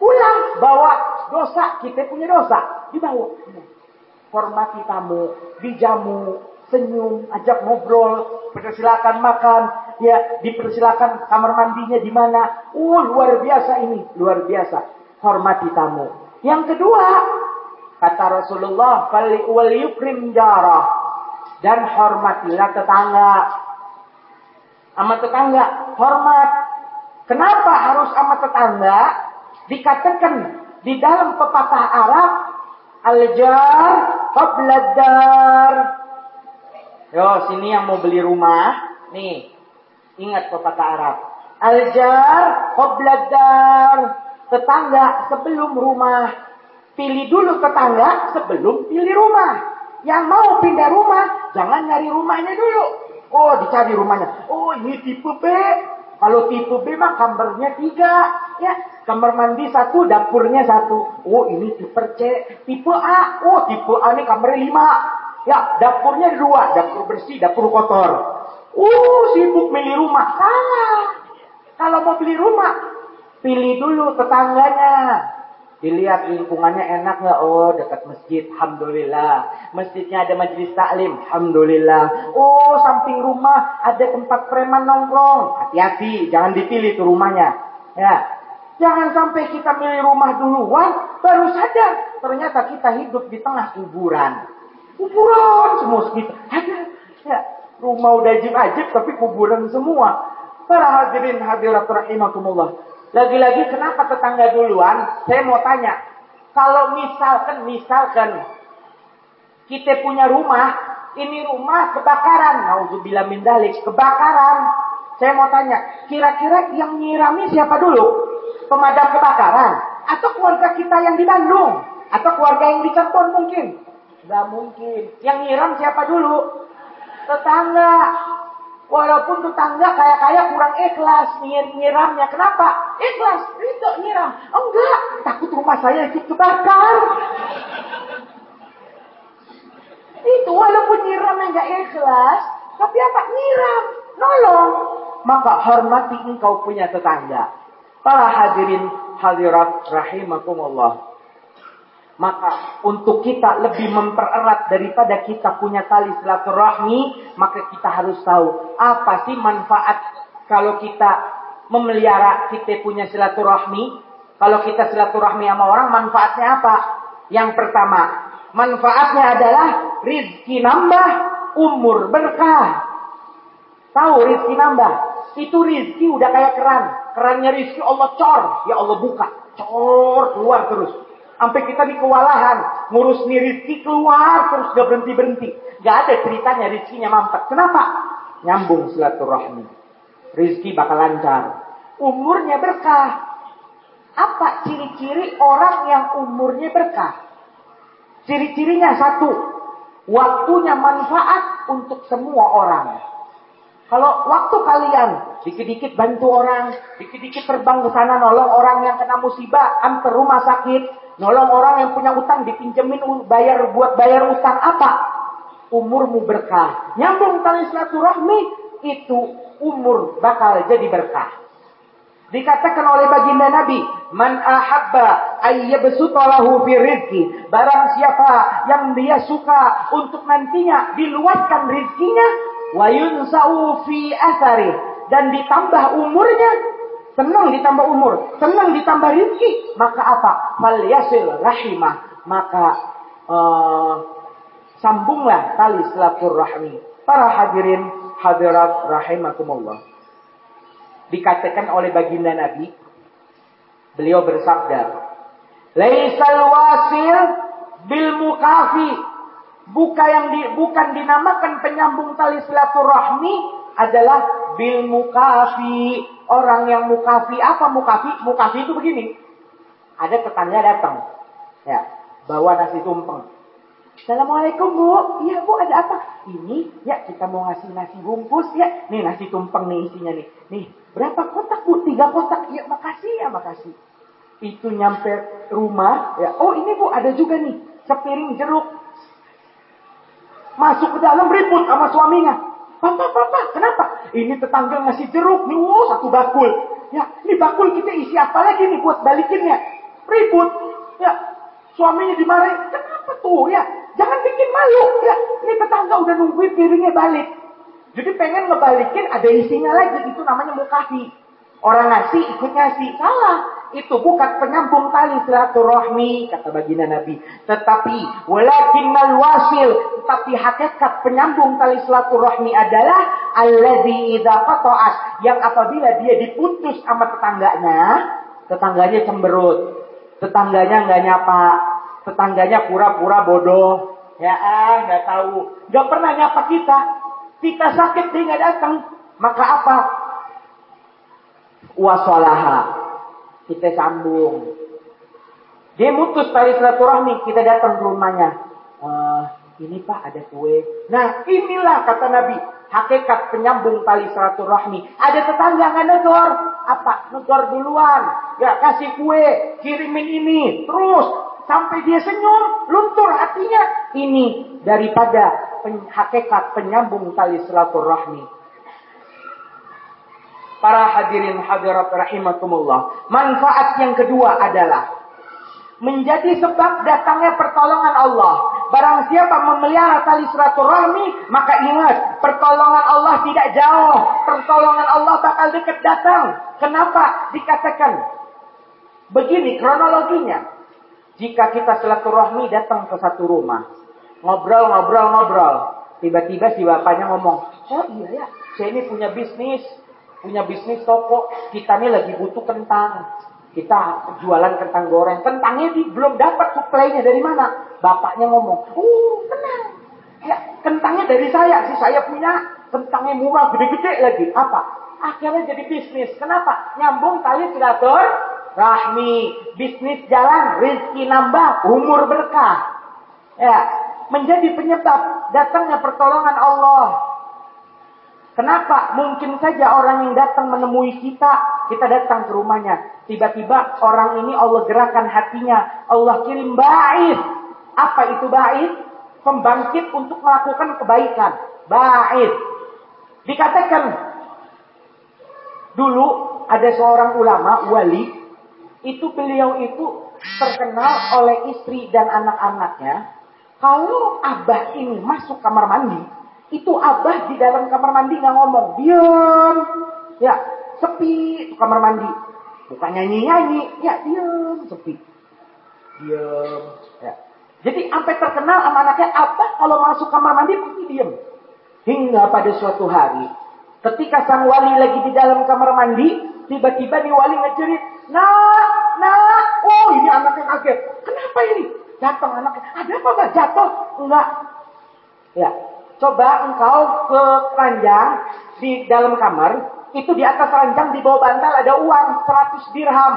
Pulang bawa dosa. Kita punya dosa. Dibawa. Hormati tamu. Dijamu. Senyum. Ajak ngobrol. Persilakan makan. Ya, dipersilakan kamar mandinya di mana. Uh, luar biasa ini. Luar biasa. Hormati tamu. Yang kedua, kata Rasulullah, "Wal yukrim jarah." Dan hormatilah tetangga. Sama tetangga, hormat. Kenapa harus sama tetangga? Dikatakan di dalam pepatah Arab, al-jar qabladar. Yo, sini yang mau beli rumah, nih. Ingat pepatah Arab. Al-jar qabladar. Tetangga sebelum rumah. Pilih dulu tetangga sebelum pilih rumah. Yang mau pindah rumah, jangan nyari rumahnya dulu. Oh, dicari rumahnya. Oh, ini tipe B. Kalau tipe B mah kamarnya tiga. Ya, kamar mandi satu, dapurnya satu. Oh, ini tipe C. Tipe A. Oh, tipe A ini kamarnya lima. Ya, dapurnya dua. Dapur bersih, dapur kotor. Oh, sibuk milih rumah. Salah. Kalau mau beli rumah, pilih dulu tetangganya. Dilihat lingkungannya enak nggak? Oh, dekat masjid. Alhamdulillah. Masjidnya ada majelis taklim. Alhamdulillah. Oh, samping rumah ada tempat preman nongkrong. Hati-hati, jangan dipilih tuh rumahnya. Ya. Jangan sampai kita milih rumah duluan, baru sadar ternyata kita hidup di tengah kuburan. Kuburan semua segitu. Ada. Ya. Rumah udah ajib-ajib tapi kuburan semua. Para hadirin hadirat rahimakumullah. Lagi-lagi kenapa tetangga duluan? Saya mau tanya. Kalau misalkan, misalkan kita punya rumah, ini rumah kebakaran. Nauzubillah min dalik, kebakaran. Saya mau tanya, kira-kira yang nyirami siapa dulu? Pemadam kebakaran? Atau keluarga kita yang di Bandung? Atau keluarga yang di Cirebon mungkin? Gak mungkin. Yang nyiram siapa dulu? Tetangga. Walaupun tetangga kaya-kaya kurang ikhlas nyir nyiramnya. Kenapa? Ikhlas, itu nyiram. Enggak, takut rumah saya ikut kebakar. itu walaupun nyiramnya enggak ikhlas, tapi apa? Nyiram, nolong. Maka hormati engkau punya tetangga. Para hadirin hadirat rahimakumullah. Maka untuk kita lebih mempererat daripada kita punya tali silaturahmi, maka kita harus tahu apa sih manfaat kalau kita memelihara kita punya silaturahmi. Kalau kita silaturahmi sama orang, manfaatnya apa? Yang pertama, manfaatnya adalah rizki nambah, umur berkah. Tahu rizki nambah? Itu rizki udah kayak keran. Kerannya rizki Allah cor. Ya Allah buka. Cor keluar terus. Sampai kita di kewalahan. Ngurus nih rizki keluar terus gak berhenti-berhenti. Gak ada ceritanya rizkinya mampet. Kenapa? Nyambung silaturahmi. Rizki bakal lancar. Umurnya berkah. Apa ciri-ciri orang yang umurnya berkah? Ciri-cirinya satu. Waktunya manfaat untuk semua orang. Kalau waktu kalian dikit-dikit bantu orang, dikit-dikit terbang ke sana nolong orang yang kena musibah, antar rumah sakit, Nolong orang yang punya utang dipinjemin bayar buat bayar utang apa? Umurmu berkah. Nyambung tali silaturahmi itu umur bakal jadi berkah. Dikatakan oleh baginda Nabi, "Man ahabba ayyabsutalahu fi rizki." Barang siapa yang dia suka untuk nantinya diluaskan rizkinya, wa yunsau fi asari dan ditambah umurnya, senang ditambah umur, senang ditambah rezeki, maka apa? Fal rahimah, maka uh, sambunglah tali silaturahmi. Para hadirin hadirat rahimakumullah. Dikatakan oleh baginda Nabi, beliau bersabda, "Laisal wasil bil mukafi, bukan yang di, bukan dinamakan penyambung tali silaturahmi adalah bil mukafi. Orang yang mukafi apa mukafi? Mukafi itu begini. Ada tetangga datang. Ya, bawa nasi tumpeng. Assalamualaikum Bu. Iya Bu ada apa? Ini ya kita mau ngasih nasi bungkus ya. Nih nasi tumpeng nih isinya nih. Nih berapa kotak Bu? Tiga kotak. Ya makasih ya makasih. Itu nyampe rumah ya. Oh ini Bu ada juga nih sepiring jeruk. Masuk ke dalam ribut sama suaminya. Papa, papa, kenapa? Ini tetangga ngasih jeruk nih, oh satu bakul. Ya, ini bakul kita isi apa lagi nih buat balikinnya? Ribut. Ya, suaminya dimarahin. Kenapa tuh? Ya, Jangan bikin malu. Ya, ini tetangga udah nungguin piringnya balik. Jadi pengen ngebalikin ada isinya lagi. Itu namanya mukafi. Orang ngasih ikut ngasih. Salah. Itu bukan penyambung tali silaturahmi kata baginda Nabi. Tetapi walakinnal wasil, tetapi hakikat penyambung tali silaturahmi adalah allazi idza qata'at, yang apabila dia diputus sama tetangganya, tetangganya cemberut, tetangganya nggak nyapa, tetangganya pura-pura bodoh. Ya ah, nggak tahu. Nggak pernah nyapa kita. Kita sakit dia nggak datang. Maka apa? Wasolaha. Kita sambung. Dia mutus tali silaturahmi. Kita datang ke rumahnya. Uh, ini pak ada kue. Nah inilah kata Nabi. Hakikat penyambung tali silaturahmi. Ada tetangga nggak negor. Apa? Negor duluan. Ya kasih kue. Kirimin ini. Terus sampai dia senyum, luntur hatinya. Ini daripada pen, hakikat penyambung tali silaturahmi. Para hadirin hadirat rahimakumullah. Manfaat yang kedua adalah menjadi sebab datangnya pertolongan Allah. Barang siapa memelihara tali silaturahmi, maka ingat, pertolongan Allah tidak jauh. Pertolongan Allah bakal dekat datang. Kenapa dikatakan begini kronologinya? Jika kita silaturahmi datang ke satu rumah, ngobrol, ngobrol, ngobrol, tiba-tiba si bapaknya ngomong, oh iya ya, saya ini punya bisnis, punya bisnis toko, kita ini lagi butuh kentang, kita jualan kentang goreng, kentangnya di, belum dapat suplainya dari mana? Bapaknya ngomong, oh tenang, ya kentangnya dari saya, sih saya punya kentangnya murah, gede-gede lagi, apa? Akhirnya jadi bisnis. Kenapa? Nyambung tali silatur rahmi, bisnis jalan, rezeki nambah, umur berkah. Ya, menjadi penyebab datangnya pertolongan Allah. Kenapa? Mungkin saja orang yang datang menemui kita, kita datang ke rumahnya. Tiba-tiba orang ini Allah gerakan hatinya. Allah kirim bait. Apa itu bait? Pembangkit untuk melakukan kebaikan. Bait. Dikatakan dulu ada seorang ulama, wali, itu beliau itu terkenal oleh istri dan anak-anaknya. Kalau abah ini masuk kamar mandi, itu abah di dalam kamar mandi nggak ngomong, diam, ya sepi kamar mandi, bukan nyanyi nyanyi, ya diam, sepi, diam, ya. Jadi sampai terkenal sama anaknya, abah kalau masuk kamar mandi pasti diam. Hingga pada suatu hari, ketika sang wali lagi di dalam kamar mandi, tiba-tiba nih wali ngejerit, nah Nah, oh ini anaknya kaget. Kenapa ini? Jatuh anaknya. Ada apa mbak? Jatuh? Enggak. Ya, coba engkau ke ranjang di dalam kamar. Itu di atas ranjang di bawah bantal ada uang 100 dirham.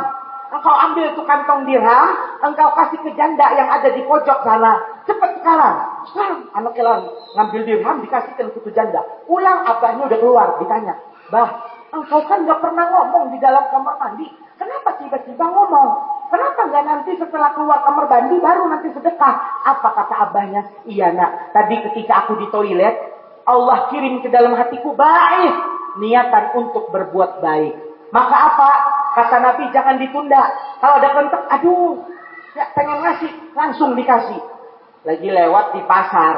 Engkau ambil itu kantong dirham, engkau kasih ke janda yang ada di pojok sana. Cepat sekarang. Sekarang anaknya lalu ngambil dirham dikasihkan ke janda. Ulang abahnya udah keluar, ditanya. Bah, engkau kan gak pernah ngomong di dalam kamar mandi. Kenapa tiba-tiba ngomong? Kenapa nggak nanti setelah keluar kamar mandi baru nanti sedekah? Apa kata abahnya? Iya nak, tadi ketika aku di toilet, Allah kirim ke dalam hatiku baik niatan untuk berbuat baik. Maka apa? Kata Nabi jangan ditunda. Kalau ada kentek, aduh, ya pengen ngasih, langsung dikasih. Lagi lewat di pasar,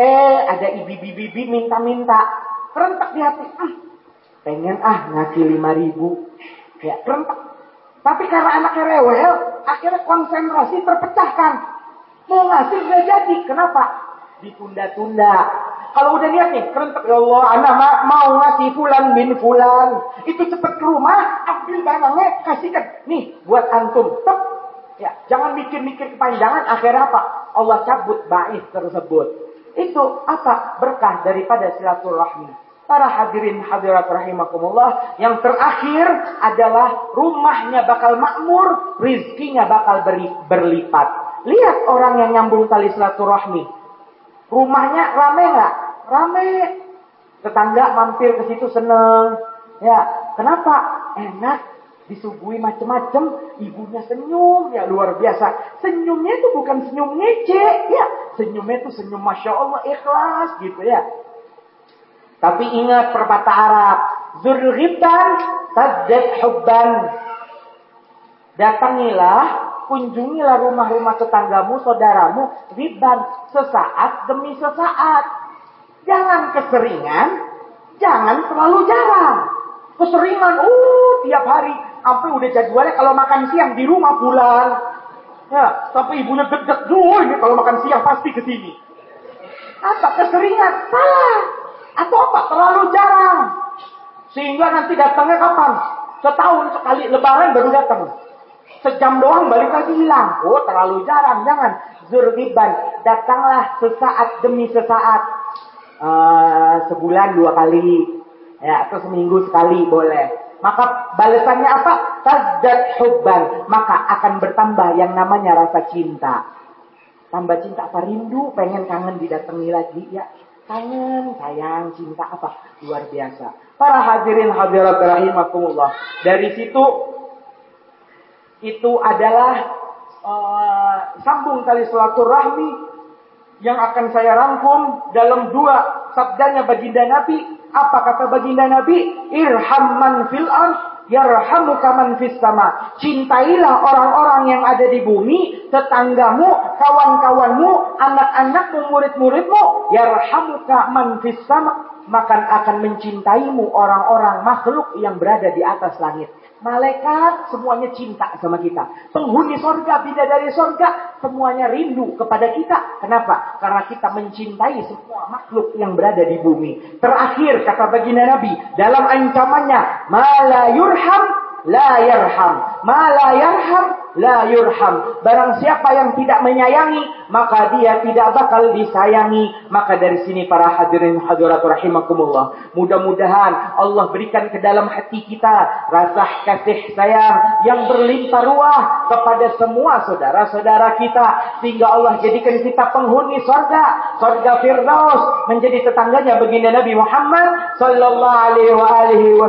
eh ada ibi-bibi minta-minta, rentak di hati, ah pengen ah ngasih lima ribu, ya rentak tapi karena anaknya rewel, akhirnya konsentrasi terpecahkan. Mau ngasih nggak jadi. Kenapa? Ditunda-tunda. Kalau udah lihat nih, kerentek ya Allah, anak mau ngasih fulan bin fulan. Itu cepet ke rumah, ambil barangnya, kasihkan. Nih, buat antum. Tep. Ya, jangan mikir-mikir kepanjangan, akhirnya apa? Allah cabut bait tersebut. Itu apa? Berkah daripada silaturahmi. Para hadirin hadirat rahimakumullah. Yang terakhir adalah rumahnya bakal makmur. Rizkinya bakal berlipat. Lihat orang yang nyambung tali silaturahmi. Rumahnya rame nggak? Rame. Tetangga mampir ke situ seneng. Ya, kenapa? Enak disuguhi macam-macam, ibunya senyum, ya luar biasa. Senyumnya itu bukan senyum ngece, ya. Senyumnya itu senyum Masya Allah, ikhlas gitu ya. Tapi ingat perkata Arab, zurghibban tazdad hubban. Datangilah, kunjungilah rumah-rumah tetanggamu, saudaramu, riban, sesaat demi sesaat. Jangan keseringan, jangan terlalu jarang. Keseringan, uh, tiap hari sampai udah jadwalnya kalau makan siang di rumah pulang. Ya, sampai ibunya dulu ini kalau makan siang pasti ke sini. Apa keseringan? Salah. Atau apa? Terlalu jarang. Sehingga nanti datangnya kapan? Setahun sekali lebaran baru datang. Sejam doang balik lagi hilang. Oh terlalu jarang. Jangan. Zurgiban. Datanglah sesaat demi sesaat. Uh, sebulan dua kali. Ya, atau seminggu sekali boleh. Maka balasannya apa? Tazdad hubban. Maka akan bertambah yang namanya rasa cinta. Tambah cinta apa? Rindu, pengen kangen didatangi lagi. Ya, kangen, sayang, cinta apa? Luar biasa. Para hadirin hadirat rahimakumullah. Dari situ, itu adalah uh, sambung tali silaturahmi yang akan saya rangkum dalam dua sabdanya baginda Nabi apa kata baginda Nabi? Irham man fil ard yarhamuka man fis sama. Cintailah orang-orang yang ada di bumi, tetanggamu, kawan-kawanmu, anak-anakmu, murid-muridmu, yarhamuka man fis sama. Maka akan mencintaimu orang-orang makhluk yang berada di atas langit. Malaikat semuanya cinta sama kita. Penghuni sorga, bidadari sorga, semuanya rindu kepada kita. Kenapa? Karena kita mencintai semua makhluk yang berada di bumi. Terakhir kata baginda Nabi dalam ancamannya, Mala yurham la yarham. Mala yarham la yurham. Barang siapa yang tidak menyayangi, maka dia tidak bakal disayangi. Maka dari sini para hadirin hadirat rahimakumullah. Mudah-mudahan Allah berikan ke dalam hati kita rasa kasih sayang yang berlimpah ruah kepada semua saudara-saudara kita. Sehingga Allah jadikan kita penghuni sorga. Sorga Firdaus menjadi tetangganya baginda Nabi Muhammad sallallahu alaihi wa alihi wa.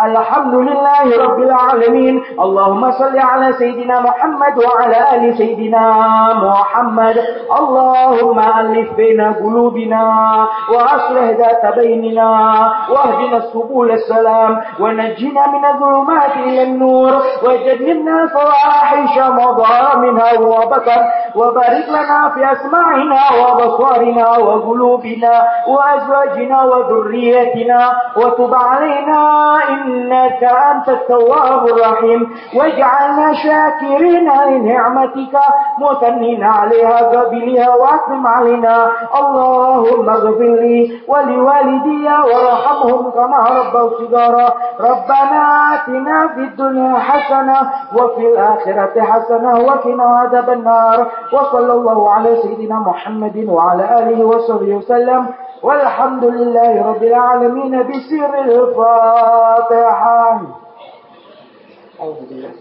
الحمد لله رب العالمين. اللهم صل على سيدنا محمد وعلى آل سيدنا محمد. اللهم ألف بين قلوبنا وأصلح ذات بيننا واهدنا السبل السلام. ونجنا من الظلمات إلى النور. وجنبنا فواحش مضى منها وبطن وبارك لنا في أسماعنا وبصارنا وقلوبنا وأزواجنا وذريتنا. وتب علينا إنك أنت التواب الرحيم. واجعلنا شاكرين لنعمتك مثنين عليها قبلها وأكرم علينا. اللهم اغفر لي ولوالدي وارحمهم كما ربوا صغارا. ربنا آتنا في الدنيا حسنة وفي الآخرة حسنة وقنا عذاب النار. وصلى الله على سيدنا محمد وعلى آله وصحبه وسلم. والحمد لله رب العالمين بسر الفاتحة. أعوذ بالله.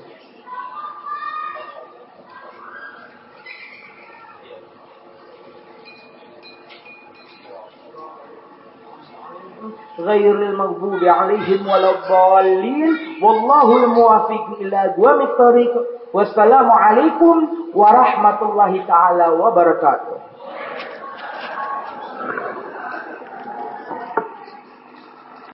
غير المغضوب عليهم ولا الضالين. والله الموافق إلى أدوام الطريق. والسلام عليكم ورحمة الله تعالى وبركاته.